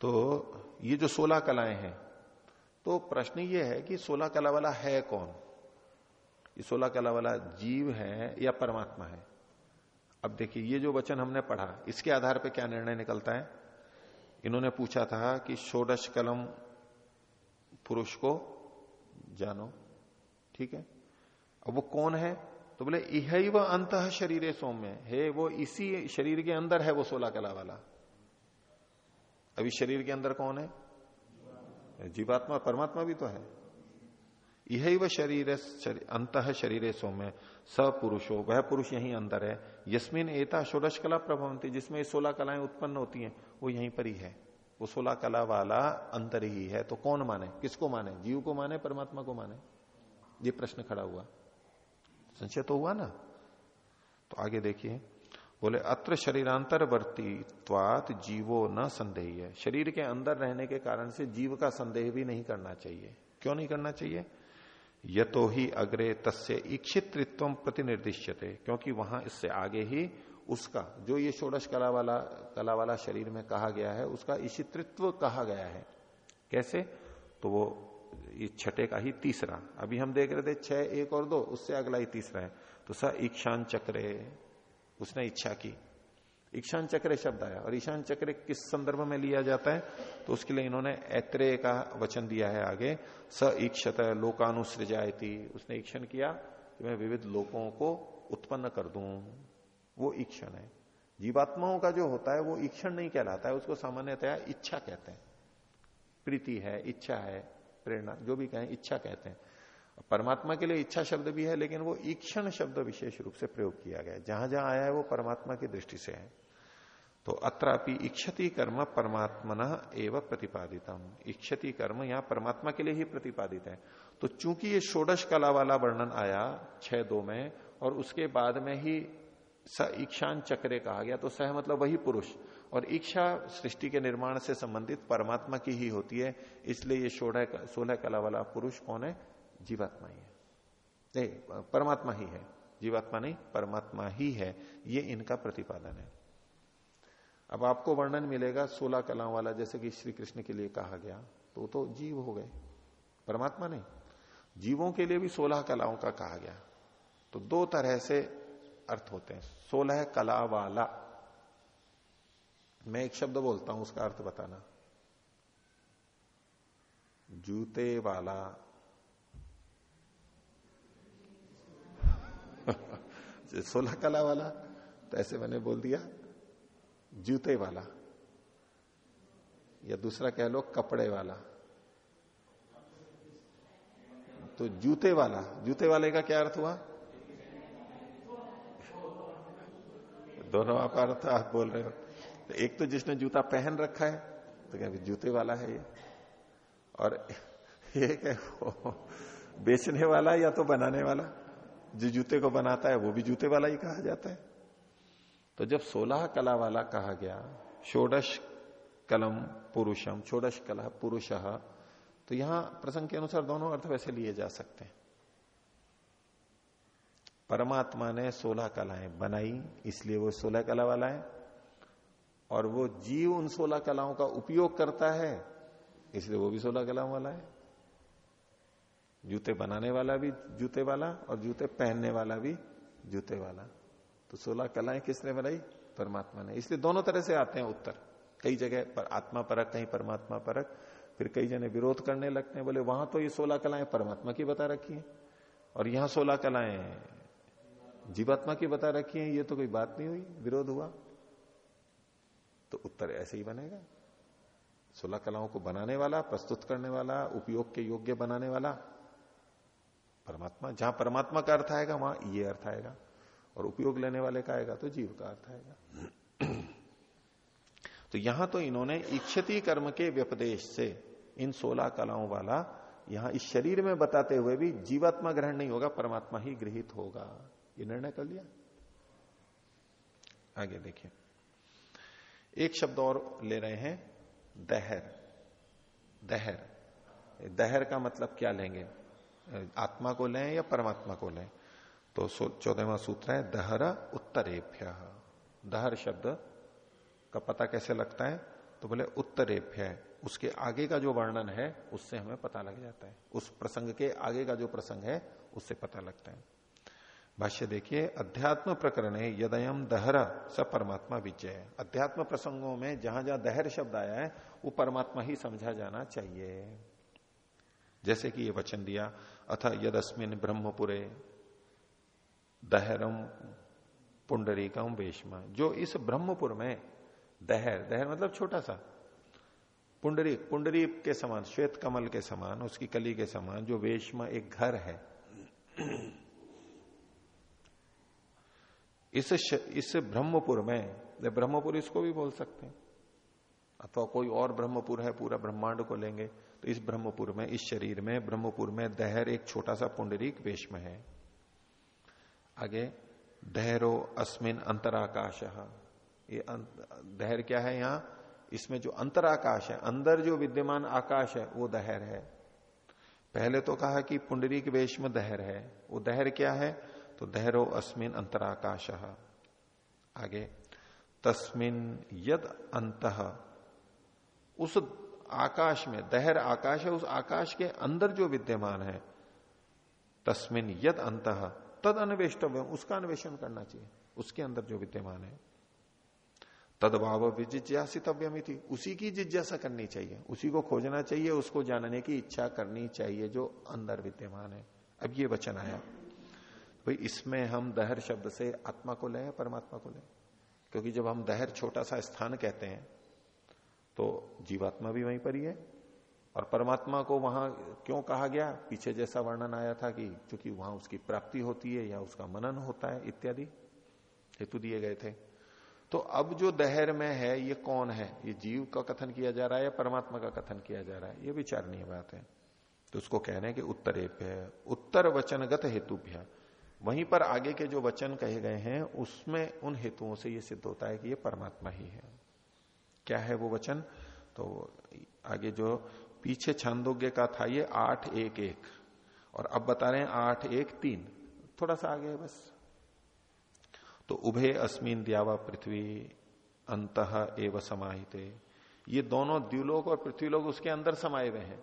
तो ये जो सोलह कलाएँ हैं तो प्रश्न ये है कि सोलह कला वाला है कौन? ये सोलह कला वाला जीव है या परमात्मा है? अब देखिए, ये जो वचन हमने पढ़ा, इसके आधार पर क्या निर्णय निकलता है? इन्होंने पूछा था कि षोडश कलम पुरुष को जानो, ठीक है? अब वो कौन है? तो बोले इह व अंत शरीर सौम्य। हे, वो इसी शरीर के अंदर है वो सोलह कला वाला। अभी शरीर के अंदर कौन है? जीवात्मा, परमात्मा भी तो है। यही वह शरीर अंत शरीर सौम्य। स पुरुषो, वह पुरुष यही अंदर है। यस्मिन एता षोडश कला प्रभवंती जिसमें सोलह कलाएँ उत्पन्न होती हैं, वो यहीं पर ही है। वो सोलह कला वाला अंतर ही है। तो कौन माने? किसको माने? जीव को माने? परमात्मा को माने? ये प्रश्न खड़ा हुआ। संशय तो हुआ ना? तो आगे देखिए। बोले, अत्र शरीरांतर वर्तीत्वात जीवो न संदेह है शरीर के अंदर रहने के कारण से जीव का संदेह भी नहीं करना चाहिए। क्यों नहीं करना चाहिए? यतो ही अग्रे तस्य इच्छित्व प्रतिनिर्दिश्यते, क्योंकि वहाँ इससे आगे ही उसका, जो ये षोडश कला वाला कला वाला शरीर में कहा गया है, उसका ईशित्व कहा गया है। कैसे? तो वो ये छठे का ही तीसरा। अभी हम देख रहे थे छह, एक और दो, उससे अगला ही तीसरा है। तो स ईक्षान चक्रे, उसने इच्छा की। ईशान चक्र शब्द आया, और ईशान चक्र किस संदर्भ में लिया जाता है? तो उसके लिए इन्होंने ऐत्रेय का वचन दिया है आगे। स ईक्षत लोकानुसृजायती, उसने ईक्षण किया कि मैं विविध लोगों को उत्पन्न कर दू। वो ईक्षण है। जीवात्माओं का जो होता है, वो ईक्षण नहीं कहलाता है, उसको सामान्यतया इच्छा कहते हैं। प्रीति है, इच्छा है प्रेरणा, जो भी कहें, इच्छा कहते हैं। परमात्मा के लिए इच्छा शब्द भी है, लेकिन वो ईक्षण शब्द विशेष रूप से प्रयोग किया गया जहाँ जहाँ आया है, वो परमात्मा की दृष्टि से है। तो अत्रापि इच्छति कर्म परमात्मन एवं प्रतिपादितम। इच्छति कर्म यहाँ परमात्मा के लिए ही प्रतिपादित है। तो चूँकि ये षोडश कला वाला वर्णन आया, छह दो में, और उसके बाद में ही स ईक्षान चक्रे कहा गया तो सह मतलब वही पुरुष। और इच्छा सृष्टि के निर्माण से संबंधित परमात्मा की ही होती है, इसलिए ये सोलह सोलह कला वाला पुरुष कौन है? जीवात्मा ही है। नहीं, परमात्मा ही है। जीवात्मा नहीं, परमात्मा ही है। ये इनका प्रतिपादन है। अब आपको वर्णन मिलेगा सोलह कलाओं वाला, जैसे कि श्री कृष्ण के लिए कहा गया तो तो जीव हो गए। परमात्मा नहीं। जीवों के लिए भी सोलह कलाओं का कहा गया। तो दो तरह से अर्थ होते हैं। सोलह कला वाला। मैं एक शब्द बोलता हूँ, उसका अर्थ बताना। जूते वाला। <laughs> सोलह कला वाला तो ऐसे मैंने बोल दिया। जूते वाला। या दूसरा कह लो, कपड़े वाला। तो जूते वाला। जूते वाले का क्या अर्थ हुआ? दोनों आप अर्थ आप बोल रहे हो। तो एक तो जिसने जूता पहन रखा है तो क्या जूते वाला है ये। और एक है वो बेचने वाला या तो बनाने वाला। जो जूते को बनाता है, वो भी जूते वाला ही कहा जाता है। तो जब सोलह कला वाला कहा गया, षोडश कलम पुरुषम, षोडश कला पुरुष तो यहाँ प्रसंग के अनुसार दोनों अर्थ वैसे लिए जा सकते हैं। परमात्मा ने सोलह कलाएँ बनाई, इसलिए वो सोलह कला वाला है। और वो जीव उन सोलह कलाओं का उपयोग करता है, इसलिए वो भी सोलह कलाओं वाला है। जूते बनाने वाला भी जूते वाला और जूते पहनने वाला भी जूते वाला। तो सोलह कलाएँ किसने बनाई? परमात्मा ने। इसलिए दोनों तरह से आते हैं उत्तर। कई जगह पर आत्मा परक, कहीं परमात्मा परक। फिर कई जने विरोध करने लगते हैं, बोले, वहाँ तो ये सोलह कलाएँ परमात्मा की बता रखी है। और यहाँ सोलह कलाएँ जीवात्मा की बता रखी है, ये तो कोई बात नहीं हुई, विरोध हुआ। तो उत्तर ऐसे ही बनेगा। सोलह कलाओं को बनाने वाला, प्रस्तुत करने वाला, उपयोग के योग्य बनाने वाला, परमात्मा, जहाँ परमात्मा का अर्थ आएगा, वहाँ ये अर्थ आएगा, और उपयोग लेने वाले का आएगा तो जीव का अर्थ आएगा। <clears throat> तो यहाँ तो इन्होंने इच्छती कर्म के व्यपदेश से इन सोलह कलाओं वाला, यहाँ इस शरीर में बताते हुए भी जीवात्मा ग्रहण नहीं होगा, परमात्मा ही गृहित होगा। ये निर्णय कर लिया। आगे देखिए। एक शब्द और ले रहे हैं, दहर। दहर। दहर का मतलब क्या लेंगे? आत्मा को लें या परमात्मा को लें? तो चौदहवा सूत्र है, दहर उत्तरेभ्य। दहर शब्द का पता कैसे लगता है? तो बोले उत्तरेभ्य। उसके आगे का जो वर्णन है, उससे हमें पता लग जाता है। उस प्रसंग के आगे का जो प्रसंग है, उससे पता लगता है। भाष्य देखिए, अध्यात्म प्रकरण है यदयम दहर स परमात्मा विजय। अध्यात्म प्रसंगों में जहाँ जहाँ दहर शब्द आया है, वो परमात्मा ही समझा जाना चाहिए। जैसे कि ये वचन दिया, अथ यदस्मिन ब्रह्मपुरे दहरम पुंडरीकम वेशमा। जो इस ब्रह्मपुर में दहर दहर मतलब छोटा सा, पुंडरी पुंडरी के समान, श्वेत कमल के समान, उसकी कली के समान, जो वेशमा एक घर है इस इस ब्रह्मपुर में ब्रह्मपुर इसको भी बोल सकते हैं। अथवा कोई और ब्रह्मपुर है, पूरा ब्रह्मांड को लेंगे तो इस ब्रह्मपुर में, इस शरीर में, ब्रह्मपुर में दहर एक छोटा सा पुंडरीक वेश में है। आगे, दहरो अस्मिन अंतराकाश। ये दहर क्या है यहाँ? इसमें जो अंतराकाश है, अंदर जो विद्यमान आकाश है, वो दहर है। पहले तो कहा कि पुंडरीक वेश में दहर है। वो दहर क्या है? तो दहरो अस्मिन अंतराकाश। आगे, तस्मिन यद अंत, उस आकाश में, दहर आकाश है, उस आकाश के अंदर जो विद्यमान है, तस्मिन यद अंत, तद अन्वेष्टव्य, उसका अन्वेषण करना चाहिए, उसके अंदर जो विद्यमान है। तदभाव थी उसी की जिज्ञासा करनी चाहिए, उसी को खोजना चाहिए, उसको जानने की इच्छा करनी चाहिए, जो अंदर विद्यमान है। अब ये वचन आया। भाई, इसमें हम दहर शब्द से आत्मा को लें परमात्मा को लें? क्योंकि जब हम दहर छोटा सा स्थान कहते हैं तो जीवात्मा भी वहीं पर ही है। और परमात्मा को वहाँ क्यों कहा गया? पीछे जैसा वर्णन आया था कि चूँकि वहाँ उसकी प्राप्ति होती है या उसका मनन होता है, इत्यादि हेतु दिए गए थे। तो अब जो दहर में है, ये कौन है? ये जीव का कथन किया जा रहा है या परमात्मा का कथन किया जा रहा है? ये विचारणीय बात है। तो उसको कह रहे हैं कि उत्तरेभ्य, उत्तर वचनगत हेतुभ्य। वहीं पर आगे के जो वचन कहे गए हैं, उसमें उन हेतुओं से ये सिद्ध होता है कि ये परमात्मा ही है। क्या है वो वचन? तो आगे जो पीछे छांदोग्य का था ये आठ एक एक। और अब बता रहे हैं आठ एक तीन। थोड़ा सा आगे है बस। तो उभे अस्मिन दयावा पृथ्वी, अंत एव समाहित। ये दोनों द्व्यूलोक और पृथ्वीलोक उसके अंदर समाये हुए हैं।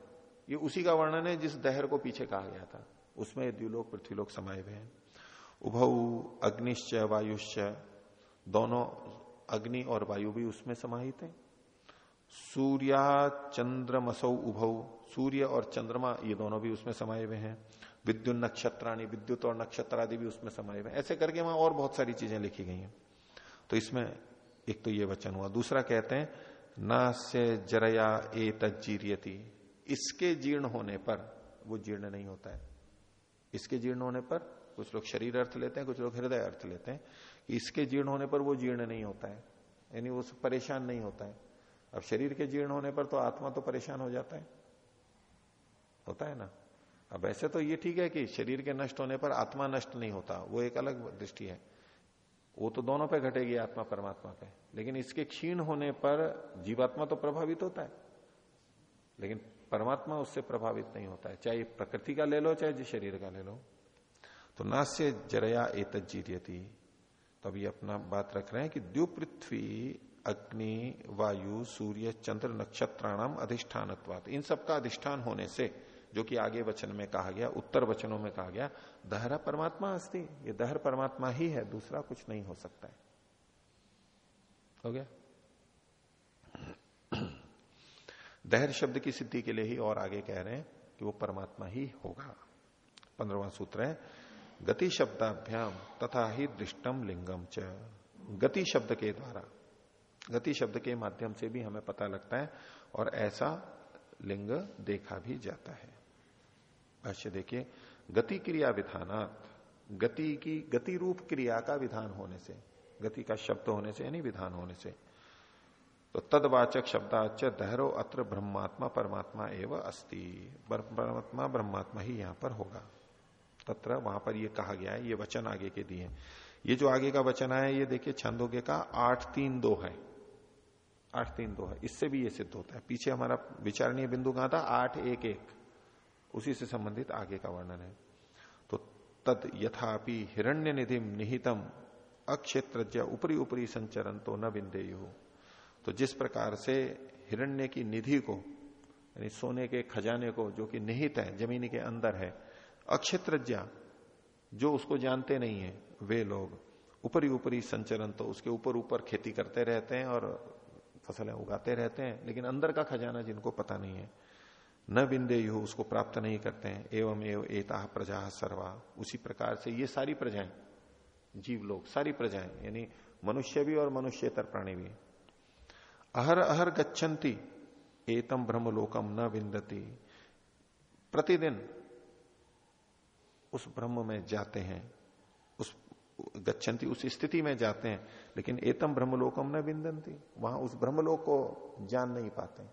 ये उसी का वर्णन है जिस दहर को पीछे कहा गया था। उसमें द्व्यूलोक पृथ्वीलोक समाये हुए हैं। उभ अग्निश्च, वायुश्च, दोनों अग्नि और वायु भी उसमें समाहित है। सूर्या, चंद्रमसौ उभौ, सूर्य और चंद्रमा, ये दोनों भी उसमें समाये हुए हैं। विद्युत नक्षत्राणी, विद्युत और नक्षत्र आदि भी उसमें समाये हुए ऐसे करके वहाँ और बहुत सारी चीज़ें लिखी गई हैं। तो इसमें एक तो ये वचन हुआ। दूसरा कहते हैं न से जरया ए तजीरियती इसके जीर्ण होने पर, वो जीर्ण नहीं होता है। इसके जीर्ण होने पर कुछ लोग शरीर अर्थ लेते हैं, कुछ लोग हृदय अर्थ लेते हैं, कि इसके जीर्ण होने पर वो जीर्ण नहीं होता है। यानी वो परेशान नहीं होता है। अब शरीर के जीर्ण होने पर तो आत्मा तो परेशान हो जाता है। होता है ना? अब ऐसे तो ये ठीक है कि शरीर के नष्ट होने पर आत्मा नष्ट नहीं होता। वो एक अलग दृष्टि है। वो तो दोनों पे घटेगी, आत्मा परमात्मा पे। लेकिन इसके क्षीण होने पर जीवात्मा तो प्रभावित होता है। लेकिन परमात्मा उससे प्रभावित नहीं होता है। चाहे प्रकृति का ले लो, चाहे शरीर का ले लो। तो नास्य जरया एत जीरियती। तो अभी अपना बात रख रहे हैं कि द्यू पृथ्वी अग्नि, वायु, सूर्य, चंद्र, नक्षत्राणाम अधिष्ठान इन सबका अधिष्ठान होने से, जो कि आगे वचन में कहा गया, उत्तर वचनों में कहा गया, दहरा परमात्मा अस्ति। ये दहर परमात्मा ही है, दूसरा कुछ नहीं हो सकता है। हो गया? <coughs> दहर शब्द की सिद्धि के लिए ही और आगे कह रहे हैं कि वो परमात्मा ही होगा। पंद्रवा सूत्र है गति शब्दाभ्याम तथा ही दृष्टम लिंगम च। गति शब्द के द्वारा, गति शब्द के माध्यम से भी हमें पता लगता है और ऐसा लिंग देखा भी जाता है। भाष्य देखिए, गति क्रिया विधानात, गति की गति रूप क्रिया का विधान होने से, गति का शब्द होने से, यानी विधान होने से तो तदवाचक शब्दाच दहरो अत्र ब्रह्मात्मा परमात्मा एवं अस्ति। परमात्मा ब्रह्मात्मा ही यहाँ पर होगा। तत्र वहाँ पर ये कहा गया है, ये वचन आगे के दिए ये जो आगे का वचन आया ये देखिए छंदोगे का आठ तीन दो है। आठ तीन दो है। इससे भी ये सिद्ध होता है। पीछे हमारा विचारणीय बिंदु कहा था? आठ एक एक। उसी से संबंधित आगे का वर्णन है। तो तद यथापि हिरण्य निधि निहितम अक्षेत्र ऊपरी ऊपरी संचरण तो न बिंदे तो जिस प्रकार से हिरण्य की निधि को, यानी सोने के खजाने को, जो कि निहित है, ज़मीन के अंदर है अक्षेत्रज्ञा, जो उसको जानते नहीं है, वे लोग। ऊपरी ऊपरी संचरण तो उसके ऊपर ऊपर खेती करते रहते हैं और फ़सलें उगाते रहते हैं, लेकिन अंदर का खजाना जिनको पता नहीं है, न बिंदे यु उसको प्राप्त नहीं करते हैं। एवं एवं एता प्रजा सर्वा। उसी प्रकार से ये सारी प्रजाएँ, जीव लोग, सारी प्रजाएँ, यानी मनुष्य भी और मनुष्यतर प्राणी भी। अहर अहर गच्छन्ति, एतम ब्रह्मलोकम न विंदती प्रतिदिन उस ब्रह्म में जाते हैं, उस गच्छन्ति, उस स्थिति में जाते हैं, लेकिन एतम ब्रह्मलोकम न विंदंती वहाँ उस ब्रह्मलोक को जान नहीं पाते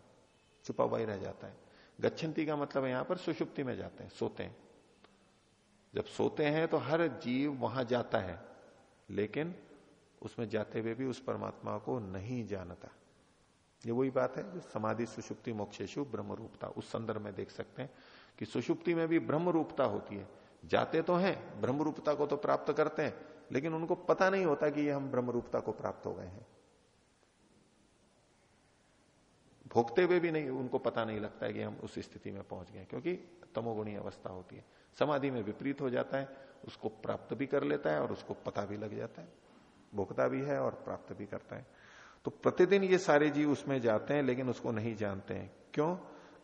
छुपा हुआ ही रह जाता है। गच्छन्ति का मतलब है यहाँ पर सुषुप्ति में जाते हैं, सोते हैं। जब सोते हैं तो हर जीव वहाँ जाता है, लेकिन उसमें जाते हुए भी उस परमात्मा को नहीं जानता। ये वही बात है जो समाधि, सुषुप्ति, मोक्षेशु ब्रह्म रूपता उस संदर्भ में देख सकते हैं कि सुषुप्ति में भी ब्रह्म रूपता होती है। जाते तो हैं ब्रह्म रूपता को तो प्राप्त करते हैं, लेकिन उनको पता नहीं होता कि ये हम ब्रह्म रूपता को प्राप्त हो गए हैं। भोगते हुए भी नहीं, उनको पता नहीं लगता है कि हम उस स्थिति में पहुँच गए क्योंकि तमोगुणी अवस्था होती है। समाधि में विपरीत हो जाता है, उसको प्राप्त भी कर लेता है और उसको पता भी लग जाता है। भोगता भी है और प्राप्त भी करता है। तो प्रतिदिन ये सारे जीव उसमें जाते हैं, लेकिन उसको नहीं जानते हैं। क्यों?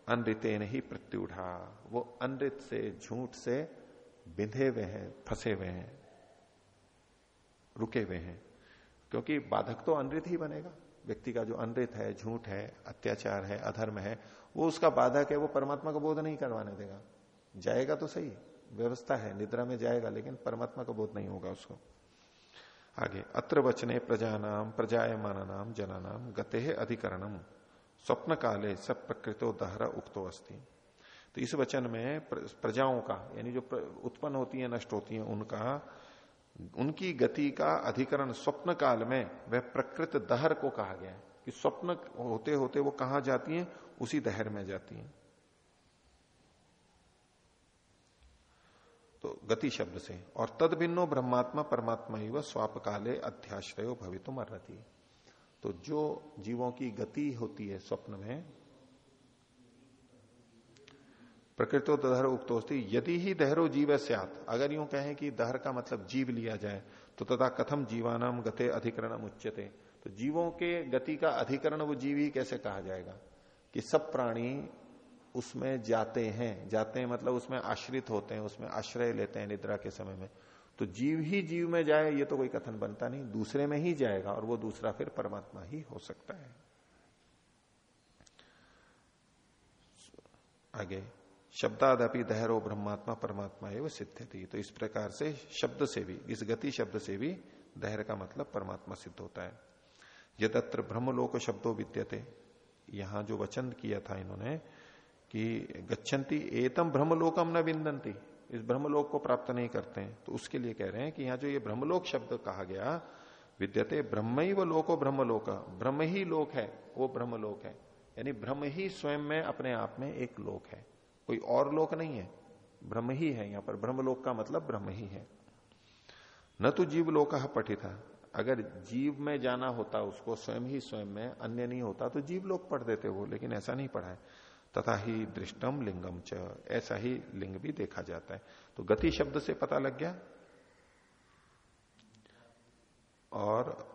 अनृते नहीं प्रत्युढ़ा। वो अनृत से, झूठ से बिंधे हुए हैं, फंसे हुए हैं, रुके हुए हैं। क्योंकि बाधक तो अनृत ही बनेगा। व्यक्ति का जो अनृत है, झूठ है, अत्याचार है, अधर्म है, वो उसका बाधक है, वो परमात्मा का बोध नहीं करवाने देगा। जाएगा तो सही, व्यवस्था है, निद्रा में जाएगा, लेकिन परमात्मा का बोध नहीं होगा उसको। आगे, अत्र वचने प्रजा नाम प्रजायमान नाम जना नाम गते अधिकरणम स्वप्न काले सब प्रकृतो दहरा उक्तो अस्ति। तो इस वचन में प्रजाओं का, यानी जो उत्पन्न होती है, नष्ट होती है, उनका, उनकी गति का अधिकरण स्वप्न काल में, वह प्रकृत दहर को कहा गया है कि स्वप्न होते होते वो कहा जाती हैं? उसी दहर में जाती हैं। तो गति शब्द से, और तद भिन्नो ब्रह्मात्मा परमात्मा ही वह स्वाप काले अध्याश्रयो भवितुम तो जो जीवों की गति होती है स्वप्न में प्रकृतो दहर उक्तोस्ती यदि ही दहरो जीव स्यात। अगर यूँ कहें कि दहर का मतलब जीव लिया जाए तो तथा कथम जीवानाम गते अधिकरण उच्चते तो जीवों के गति का अधिकरण वो जीव ही कैसे कहा जाएगा? कि सब प्राणी उसमें जाते हैं। जाते हैं मतलब उसमें आश्रित होते हैं, उसमें आश्रय लेते हैं निद्रा के समय में। तो जीव ही जीव में जाए, ये तो कोई कथन बनता नहीं। दूसरे में ही जाएगा और वो दूसरा फिर परमात्मा ही हो सकता है। आगे। शब्दादपि दहरो ब्रह्मात्मा, परमात्मा एवं सिद्ध थी तो इस प्रकार से शब्द से भी, इस गति शब्द से भी दहर का मतलब परमात्मा सिद्ध होता है। यदत्र ब्रह्मलोक शब्दों विद्यते। यहाँ जो वचन किया था इन्होंने कि गच्छन्ति, एतम ब्रह्मलोकम न विंदंती इस ब्रह्मलोक को प्राप्त नहीं करते हैं। तो उसके लिए कह रहे हैं कि यहाँ जो ये ब्रह्मलोक शब्द कहा गया, विद्यते ब्रह्म ही वो लोको ब्रह्मलोक। ब्रह्म ही लोक है, वो ब्रह्मलोक है। यानी ब्रह्म ही स्वयं में, अपने आप में एक लोक है। कोई और लोक नहीं है। ब्रह्म ही है यहाँ पर। ब्रह्मलोक का मतलब ब्रह्म ही है। न तो जीव लोक पठित। अगर जीव में जाना होता, उसको स्वयं ही स्वयं में अन्य नहीं होता तो जीव लोग पढ़ देते वो, लेकिन ऐसा नहीं पढ़ा है। तथा ही दृष्टम लिंगम च। ऐसा ही लिंग भी देखा जाता है। तो गति शब्द से पता लग गया। और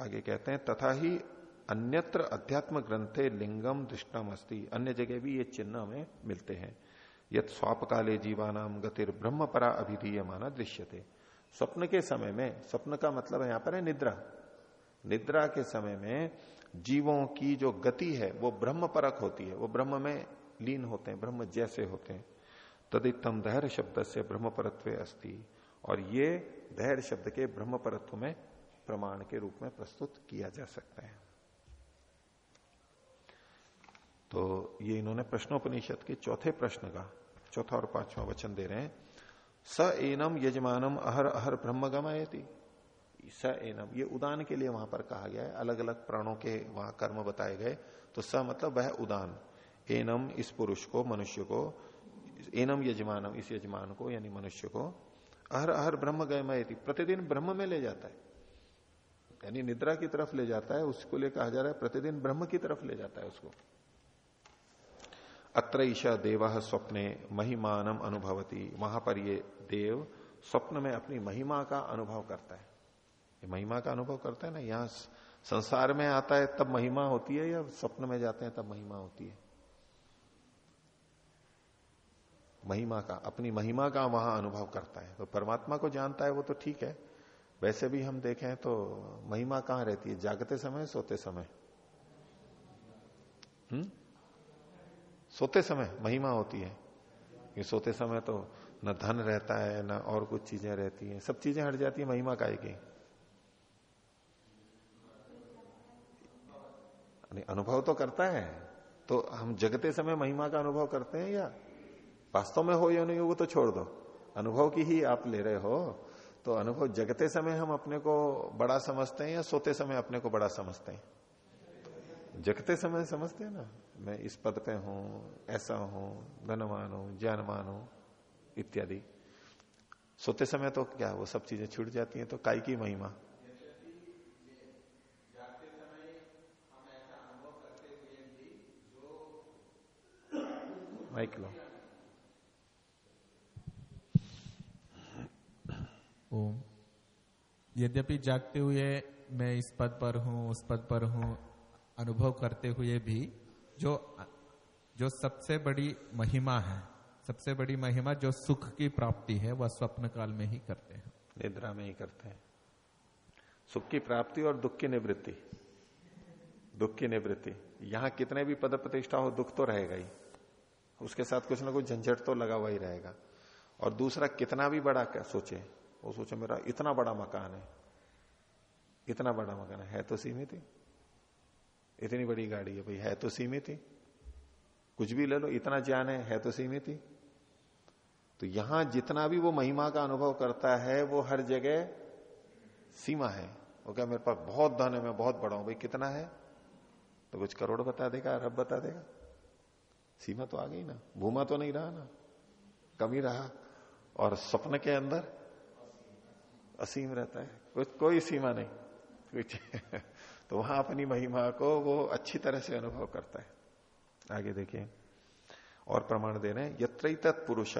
आगे कहते हैं, तथा ही अन्यत्र अध्यात्म ग्रंथे लिंगम दृष्टम अस्ति। अन्य जगह भी ये चिन्ह हमें मिलते हैं। यद काले जीवानाम गतिर ब्रह्म परा अभिधीय माना दृश्यते। स्वप्न के समय में, स्वप्न का मतलब है यहाँ पर है निद्रा। निद्रा के समय में जीवों की जो गति है, वो ब्रह्म परक होती है। वो ब्रह्म में लीन होते हैं, ब्रह्म जैसे होते हैं। तदितम दहर शब्द से ब्रह्म परत्व अस्थि और ये दहर शब्द के ब्रह्म परत्व में प्रमाण के रूप में प्रस्तुत किया जा सकता है। तो ये इन्होंने प्रश्नोपनिषद के चौथे प्रश्न का, चौथा और पांचवा वचन दे रहे हैं। स एनम यजमानम अहर अहर ब्रह्म गमायती। स एनम, ये उदान के लिए वहाँ पर कहा गया है अलग अलग प्राणों के वहाँ कर्म बताए गए। तो स मतलब वह उदान, एनम इस पुरुष को, मनुष्य को, एनम यजमानम इस यजमान को, यानी मनुष्य को, अहर अहर ब्रह्म गयमय प्रतिदिन ब्रह्म में ले जाता है। यानी निद्रा की तरफ़ ले जाता है, उसको लिए कहा जा रहा है, प्रतिदिन ब्रह्म की तरफ़ ले जाता है उसको। अत्र ईशा देव स्वप्ने महिमानम अनुभवती। वहाँ पर ये देव स्वप्न में अपनी महिमा का अनुभव करता है। ये महिमा का अनुभव करता है ना? यहाँ संसार में आता है, तब महिमा होती है, या स्वप्न में जाते हैं, तब महिमा होती है? महिमा का, अपनी महिमा का वहाँ अनुभव करता है। तो परमात्मा को जानता है, वो तो ठीक है। वैसे भी हम देखें तो महिमा कहाँ रहती है? जागते समय, सोते समय? हम्म? सोते समय महिमा होती है। ये सोते समय तो न धन रहता है, न और कुछ चीज़ें रहती हैं। सब चीज़ें हट जाती है, महिमा काय की? अनुभव तो करता है। तो हम जगते समय महिमा का अनुभव करते हैं या? वास्तव में हो या नहीं हो, वो तो छोड़ दो। अनुभव की ही आप ले रहे हो। तो अनुभव जगते समय हम अपने को बड़ा समझते हैं या सोते समय अपने को बड़ा समझते हैं? जगते समय समझते हैं ना। मैं इस पद पे हूँ, ऐसा हूँ, धनवान हूँ, ज्ञानवान हूँ, इत्यादि। सोते समय तो क्या वो सब चीज़ें छूट जाती हैं? तो काय की महिमा? माइक लो। ओम। यद्यपि जागते हुए मैं इस पद पर हूँ, उस पद पर हूँ, अनुभव करते हुए भी जो जो सबसे बड़ी महिमा है सबसे बड़ी महिमा जो सुख की प्राप्ति है वह स्वप्न काल में ही करते हैं। निद्रा में ही करते हैं। सुख की प्राप्ति और दुख की निवृत्ति। दुख की निवृत्ति। यहाँ कितने भी पद प्रतिष्ठा हो दुख तो रहेगा ही। उसके साथ कुछ ना कुछ झंझट तो लगा हुआ ही रहेगा। और दूसरा कितना भी बड़ा क्या सोचे वो सोचे मेरा इतना बड़ा मकान है। इतना बड़ा मकान है, है तो सीमित ही। इतनी बड़ी गाड़ी है भाई है तो सीमित ही। कुछ भी ले लो इतना ज्ञान है, है तो सीमित ही। तो यहाँ जितना भी वो महिमा का अनुभव करता है वो हर जगह सीमा है। वो क्या मेरे पास बहुत धन है मैं बहुत बड़ा हूँ भाई कितना है? तो कुछ करोड़ बता देगा अरब बता देगा। सीमा तो आ गई ना भूमा तो नहीं रहा ना कम ही रहा। और स्वप्न के अंदर असीम रहता है कुछ कोई सीमा नहीं। कुछ तो वहाँ अपनी महिमा को वो अच्छी तरह से अनुभव करता है। आगे देखिए, और प्रमाण दे रहे यत्र पुरुष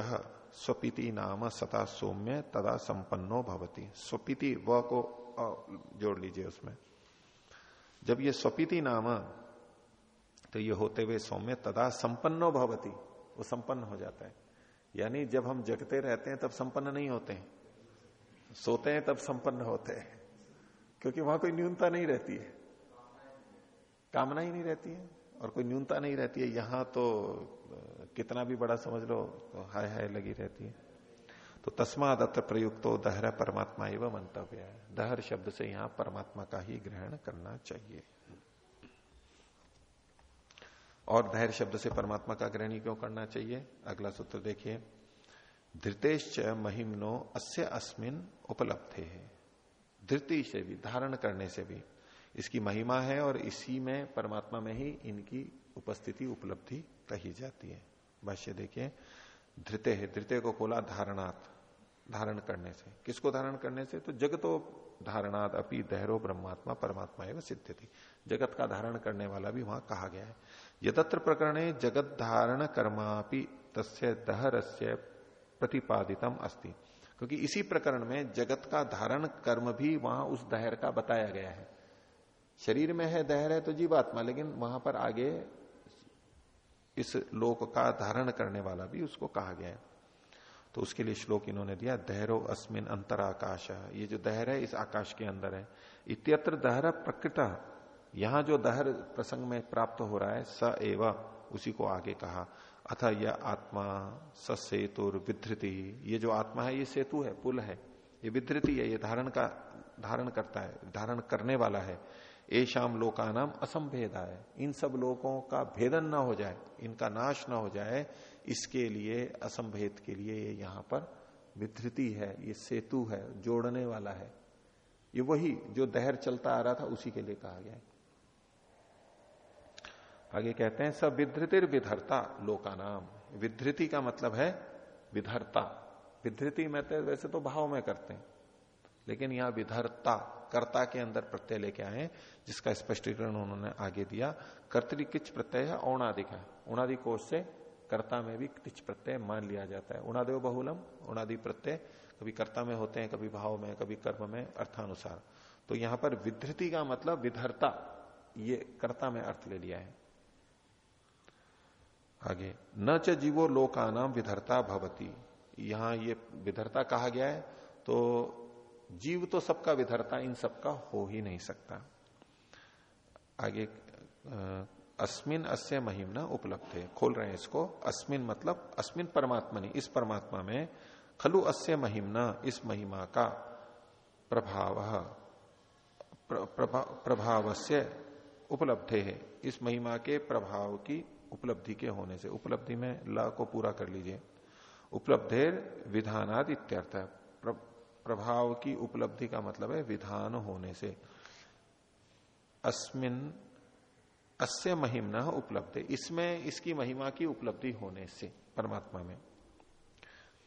स्वपीति नाम सता सौम्य तदा संपन्नो भवती। स्वपीति व को जोड़ लीजिए उसमें। जब ये स्वपीति नाम तो ये होते हुए सौम्य तदा संपन्नो भवती, वो संपन्न हो जाता है। यानी जब हम जगते रहते हैं, तब संपन्न नहीं होते हैं। सोते हैं, तब संपन्न होते हैं। क्योंकि वहाँ कोई न्यूनता नहीं रहती है। कामना ही नहीं रहती है, और कोई न्यूनता नहीं रहती है। यहाँ तो कितना भी बड़ा समझ लो तो हाय हाय लगी रहती है। तो तस्माद अत्र प्रयुक्त हो दहर परमात्मा एवं मंतव्य है। दहर शब्द से यहाँ परमात्मा का ही ग्रहण करना चाहिए। और धैर्य शब्द से परमात्मा का ग्रहण क्यों करना चाहिए? अगला सूत्र देखिए। धृतेश महिमनो अस्य अस्मिन उपलब्धे। है धृति से भी, धारण करने से भी। इसकी महिमा है और इसी में परमात्मा में ही इनकी उपस्थिति उपलब्धि कही जाती है। भाष्य देखिए, धृते है, धृते को खोला धारणात्, धारण करने से। किसको धारण करने से? तो जगतो धारणात अपनी दहरो ब्रह्मात्मा, परमात्मा एवं सिद्ध थी जगत का धारण करने वाला भी वहाँ कहा गया है। यदत्र प्रकरणे जगत धारण कर्मापि तस्य दहरस्य प्रतिपादितम अस्ति। क्योंकि इसी प्रकरण में जगत का धारण कर्म भी वहाँ उस दहर का बताया गया है। शरीर में है दहर है तो जीवात्मा, लेकिन वहाँ पर आगे इस लोक का धारण करने वाला भी उसको कहा गया है। तो उसके लिए श्लोक इन्होंने दिया, दहरो अस्मिन अंतर आकाश ये जो दहर है, इस आकाश के अंदर है। इत्यत्र दहर प्रकृत, यहाँ जो दहर प्रसंग में प्राप्त हो रहा है, स एव, उसी को आगे कहा, अथ यह आत्मा स सेतुर विधृति ये जो आत्मा है, ये सेतु है, पुल है। ये विधृति है, ये धारण का, धारण करता है, धारण करने वाला है। ए शाम लोका नाम असंभेदा है इन सब लोगों का भेदन ना हो जाए, इनका नाश ना हो जाए, इसके लिए, असंभेद के लिए ये यहाँ पर विधृति है, ये सेतु है, जोड़ने वाला है। ये वही जो दहर चलता आ रहा था, उसी के लिए कहा गया आगे कहते हैं सब विधृतिर विधरता लोका नाम विधृति का मतलब है विधरता। विधृति में तो वैसे तो भाव में करते हैं, लेकिन यहाँ विधरता कर्ता के अंदर प्रत्यय लेके आए जिसका स्पष्टीकरण उन्होंने आगे दिया। कर्तरी किच प्रत्यय है, औणादिक है। उणादि कोष से कर्ता में भी किच प्रत्यय मान लिया जाता है। उणादेव बहुलम उणादि प्रत्यय। कभी कर्ता में होते हैं, कभी भाव में, कभी कर्म में, अर्थानुसार। तो यहाँ पर विधृति का मतलब विधरता, ये कर्ता में अर्थ ले लिया है। आगे, न च जीवो लोका नाम विधरता भवती। यहाँ ये विधरता कहा गया है तो जीव तो सबका विधरता, इन सबका हो ही नहीं सकता। आगे अस्मिन अस्य महिमना उपलब्ध है। खोल रहे हैं इसको। अस्मिन मतलब अस्मिन परमात्मा नहीं, इस परमात्मा में खलु अस्य महिमना इस महिमा का प्रभाव प्रभाव से उपलब्ध है। इस महिमा के प्रभाव की उपलब्धि के होने से, उपलब्धि में ला को पूरा कर लीजिए। उपलब्धेर विधानाद इत्यर्थ है प्रभाव की उपलब्धि का मतलब है विधान होने से। अस्मिन, अस्य महिमना उपलब्ध। इसमें इसकी महिमा की उपलब्धि होने से, परमात्मा में।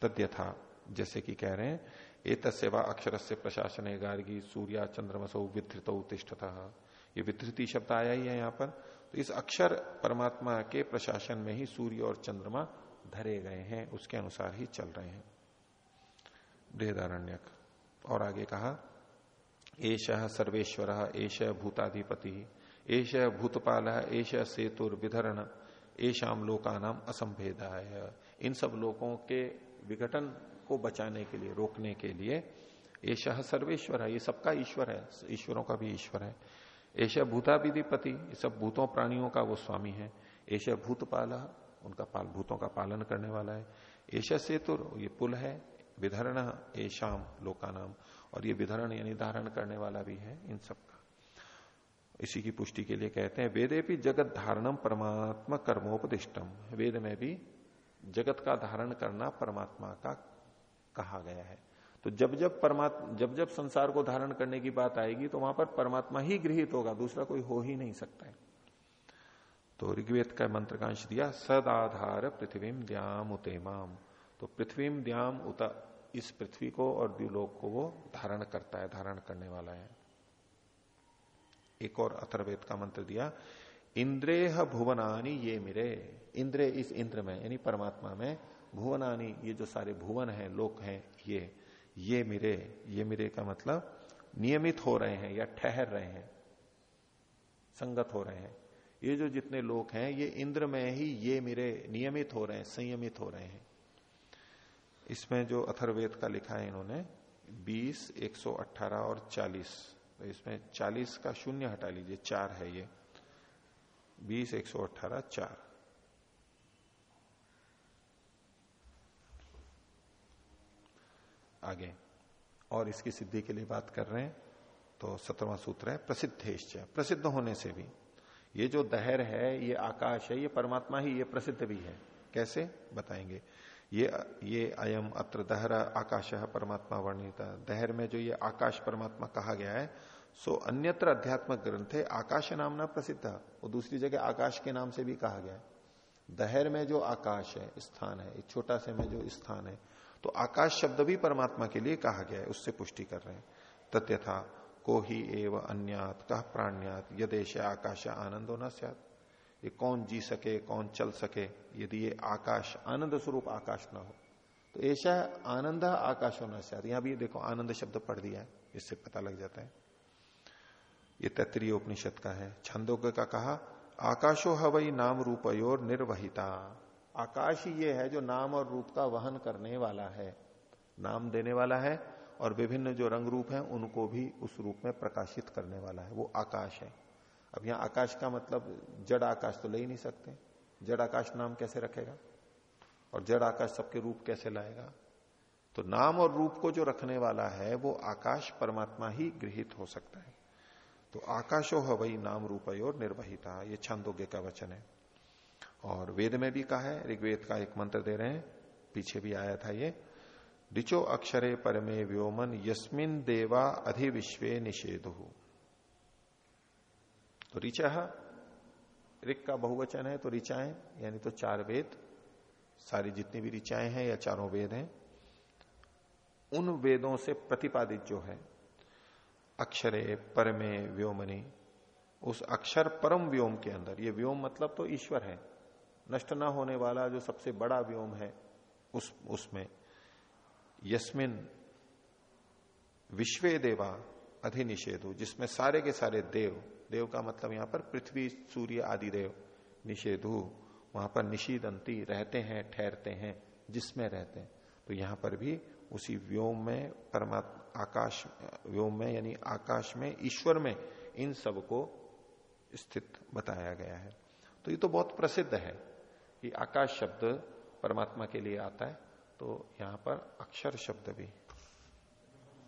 तद्यथा, जैसे कि कह रहे हैं ए तस्वा अक्षर से प्रशासन गार्गी, सूर्या, चंद्रमसो विधृत तिष्ठता। ये विधृति शब्द आया ही है यहाँ पर। तो इस अक्षर परमात्मा के प्रशासन में ही सूर्य और चंद्रमा धरे गए हैं, उसके अनुसार ही चल रहे हैं। बृहदारण्यक। और आगे कहा एश सर्वेश्वर एश भूताधिपति एश भूतपाल एश सेतुर विधरण एशाम लोका नाम असंभेदाय। इन सब लोगों के विघटन को बचाने के लिए, रोकने के लिए एश सर्वेश्वर है ये सबका ईश्वर है, ईश्वरों का भी ईश्वर है। ऐसा भूता विधिपति ये सब भूतों प्राणियों का वो स्वामी है। ऐसा भूतपाल, उनका पाल, भूतों का पालन करने वाला है। ऐसा सेतुर, ये पुल है विधरण ऐशाम लोकानाम और ये विधरण यानी धारण करने वाला भी है इन सब का। इसी की पुष्टि के लिए कहते हैं वेदे भी जगत धारणम परमात्मा कर्मोपदिष्टम वेद में भी जगत का धारण करना परमात्मा का कहा गया है। तो जब जब परमात्मा जब जब संसार को धारण करने की बात आएगी तो वहाँ पर परमात्मा ही गृहित होगा, दूसरा कोई हो ही नहीं सकता है। तो ऋग्वेद का मंत्र का अंश दिया, सदाधार पृथ्वी द्याम उतेमाम तो पृथ्वीम द्याम उत, इस पृथ्वी को और द्व्यूलोक को वो धारण करता है, धारण करने वाला है। एक और अथर्वेद का मंत्र दिया, इंद्रेह भुवनानी ये मेरे। इंद्रे इस इंद्र में, यानी परमात्मा में, भुवनानी, ये जो सारे भुवन हैं, लोक हैं, ये ये मेरे ये मेरे का मतलब नियमित हो रहे हैं या ठहर रहे हैं, संगत हो रहे हैं। ये जो जितने लोग हैं, ये इंद्र में ही ये मेरे नियमित हो रहे हैं, संयमित हो रहे हैं। इसमें जो अथर्वेद का लिखा है इन्होंने 20, 118 और 40 तो इसमें 40 का शून्य हटा लीजिए चार है ये। 20, 118, चार। आगे। और इसकी सिद्धि के लिए बात कर रहे हैं तो सत्रवा सूत्र है प्रसिद्धेश्च प्रसिद्ध होने से भी। ये जो दहर है ये आकाश है ये परमात्मा ही ये प्रसिद्ध भी है। कैसे? बताएँगे। ये ये अयम अत्र दहर आकाश परमात्मा वर्णित। दहर में जो ये आकाश परमात्मा कहा गया है, सो अन्यत्र अध्यात्मक ग्रंथ है आकाश नाम ना प्रसिद्ध, वो दूसरी जगह आकाश के नाम से भी कहा गया है। दहर में जो आकाश है, स्थान है, एक छोटा से में जो स्थान है तो आकाश शब्द भी परमात्मा के लिए कहा गया है, उससे पुष्टि कर रहे हैं। तथ्यथा, को ही एव अन्यात कह प्राण्यात, यदेश आकाश आनंद होना ये कौन जी सके, कौन चल सके, यदि ये आकाश, आनंद स्वरूप आकाश ना हो। तो ऐसा आनंद आकाश होना चाहत यहाँ भी देखो, आनंद शब्द पढ़ दिया है, इससे पता लग जाता है। ये तत्रीय उपनिषद का है। छंदोग का कहा, आकाशो हवई नाम रूपयोर निर्वहिता। आकाश ये है जो नाम और रूप का वहन करने वाला है। नाम देने वाला है और विभिन्न जो रंग रूप है, उनको भी उस रूप में प्रकाशित करने वाला है। वो आकाश है। अब यहाँ आकाश का मतलब जड़ आकाश तो ले ही नहीं सकते। जड़ आकाश नाम कैसे रखेगा? और जड़ आकाश सबके रूप कैसे लाएगा? तो नाम और रूप को जो रखने वाला है, वो आकाश परमात्मा ही गृहित हो सकता है। तो आकाशो है वही नाम रूपयो निर्वहिता, ये छंदोग्य का वचन है। और वेद में भी कहा है, ऋग्वेद का एक मंत्र दे रहे हैं, पीछे भी आया था ये ऋचो अक्षरे परमे व्योमन, यस्मिन देवा अधिविश्वे निषेध। तो ऋचा, ऋक का बहुवचन है तो ऋचाएँ, यानी तो चार वेद, सारी जितनी भी ऋचाएँ हैं या चारों वेद हैं, उन वेदों से प्रतिपादित जो है, अक्षरे, परमे, व्योमनी, उस अक्षर परम व्योम के अंदर, ये व्योम मतलब तो ईश्वर है, नष्ट ना होने वाला जो सबसे बड़ा व्योम है, उस, उसमें, यस्मिन विश्व देवा अधिनिषेधु, जिसमें सारे के सारे देव देव का मतलब यहाँ पर पृथ्वी, सूर्य आदि देव निषेधु, वहाँ पर निषीदंती रहते हैं, ठहरते हैं, जिसमें रहते हैं। तो यहाँ पर भी उसी व्योम में परमात्मा आकाश, व्योम में, यानी आकाश में, ईश्वर में, इन सबको स्थित बताया गया है। तो ये तो बहुत प्रसिद्ध है कि आकाश शब्द परमात्मा के लिए आता है तो यहाँ पर अक्षर शब्द भी,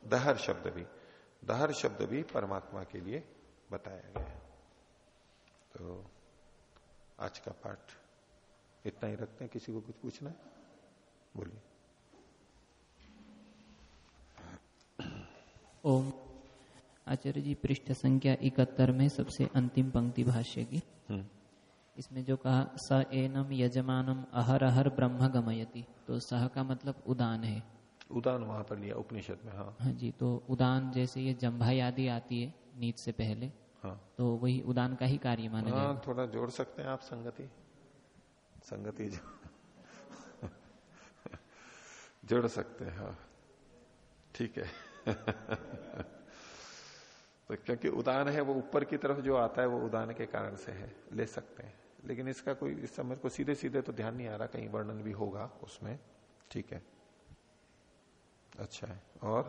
दहर शब्द भी, दहर शब्द भी परमात्मा के लिए बताया गया तो आज का पाठ इतना ही रखते हैं। किसी को कुछ पूछना है? बोलिए। ओम। आचार्य जी पृष्ठ संख्या इकहत्तर में सबसे अंतिम पंक्ति भाष्य की। हम्म। इसमें जो कहा स एनम यजमानम अहर अहर ब्रह्म गमयति। तो सह का मतलब उदान है। उदान वहाँ पर लिया उपनिषद में हाँ। हाँ जी तो उदान जैसे ये जम्भाई आदि आती है नीत से पहले हाँ। तो वही उदान का ही कार्य माना हाँ थोड़ा जोड़ सकते हैं आप संगति? संगति जो <laughs> जोड़ सकते हैं हाँ। ठीक है। <laughs> तो क्योंकि उदान है वो ऊपर की तरफ़ जो आता है वो उदान के कारण से है ले सकते हैं। लेकिन इसका कोई इस समय को सीधे सीधे तो ध्यान नहीं आ रहा कहीं वर्णन भी होगा उसमें। ठीक है। अच्छा है और?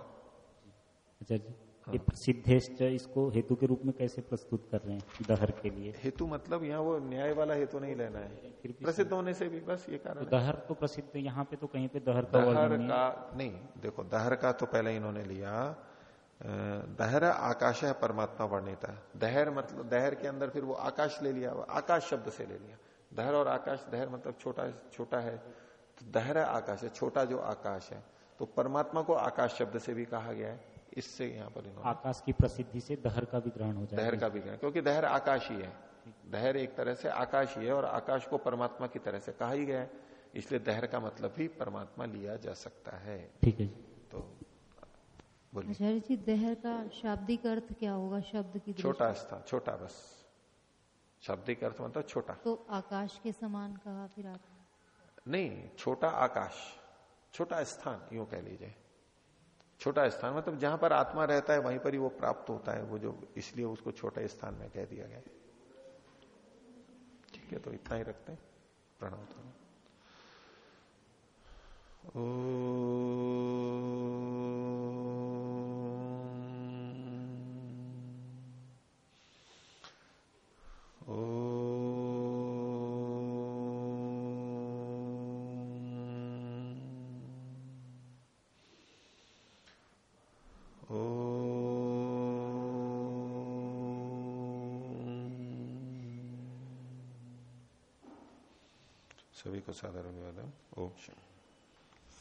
अच्छा जी हाँ। ये प्रसिद्धेश्च इसको हेतु के रूप में कैसे प्रस्तुत कर रहे हैं दहर के लिए? हेतु मतलब यहाँ वो न्याय वाला हेतु नहीं लेना है। प्रसिद्ध होने से भी बस ये कारण तो दहर तो प्रसिद्ध यहाँ पे तो कहीं पे दहर का दहर का नहीं देखो दहर का तो पहले इन्होंने लिया। दहर आकाश है परमात्मा वर्णिता दहर मतलब दहर के अंदर फिर वो आकाश ले लिया आकाश शब्द से ले लिया। दहर और आकाश दहर मतलब छोटा छोटा है। तो दहर आकाश है छोटा जो आकाश है। तो परमात्मा को आकाश शब्द से भी कहा गया है। इससे यहाँ पर आकाश की प्रसिद्धि से दहर का भी ग्रहण हो जाए दहर का भी ग्रहण क्योंकि दहर आकाश ही है। दहर एक तरह से आकाश ही है और आकाश को परमात्मा की तरह से कहा ही गया है। इसलिए दहर का मतलब भी परमात्मा लिया जा सकता है। ठीक है तो बोलिए। जी दहर का शाब्दिक अर्थ क्या होगा? शब्द की छोटा स्थान छोटा बस। शाब्दिक अर्थ मतलब छोटा। तो आकाश के समान कहा फिर आप? नहीं छोटा आकाश। छोटा स्थान यूँ कह लीजिए छोटा स्थान मतलब जहाँ पर आत्मा रहता है वहीं पर ही वो प्राप्त होता है वो जो इसलिए उसको छोटे स्थान में कह दिया गया ठीक है तो इतना ही रखते हैं प्रणव तो को साधारण विवादम ओम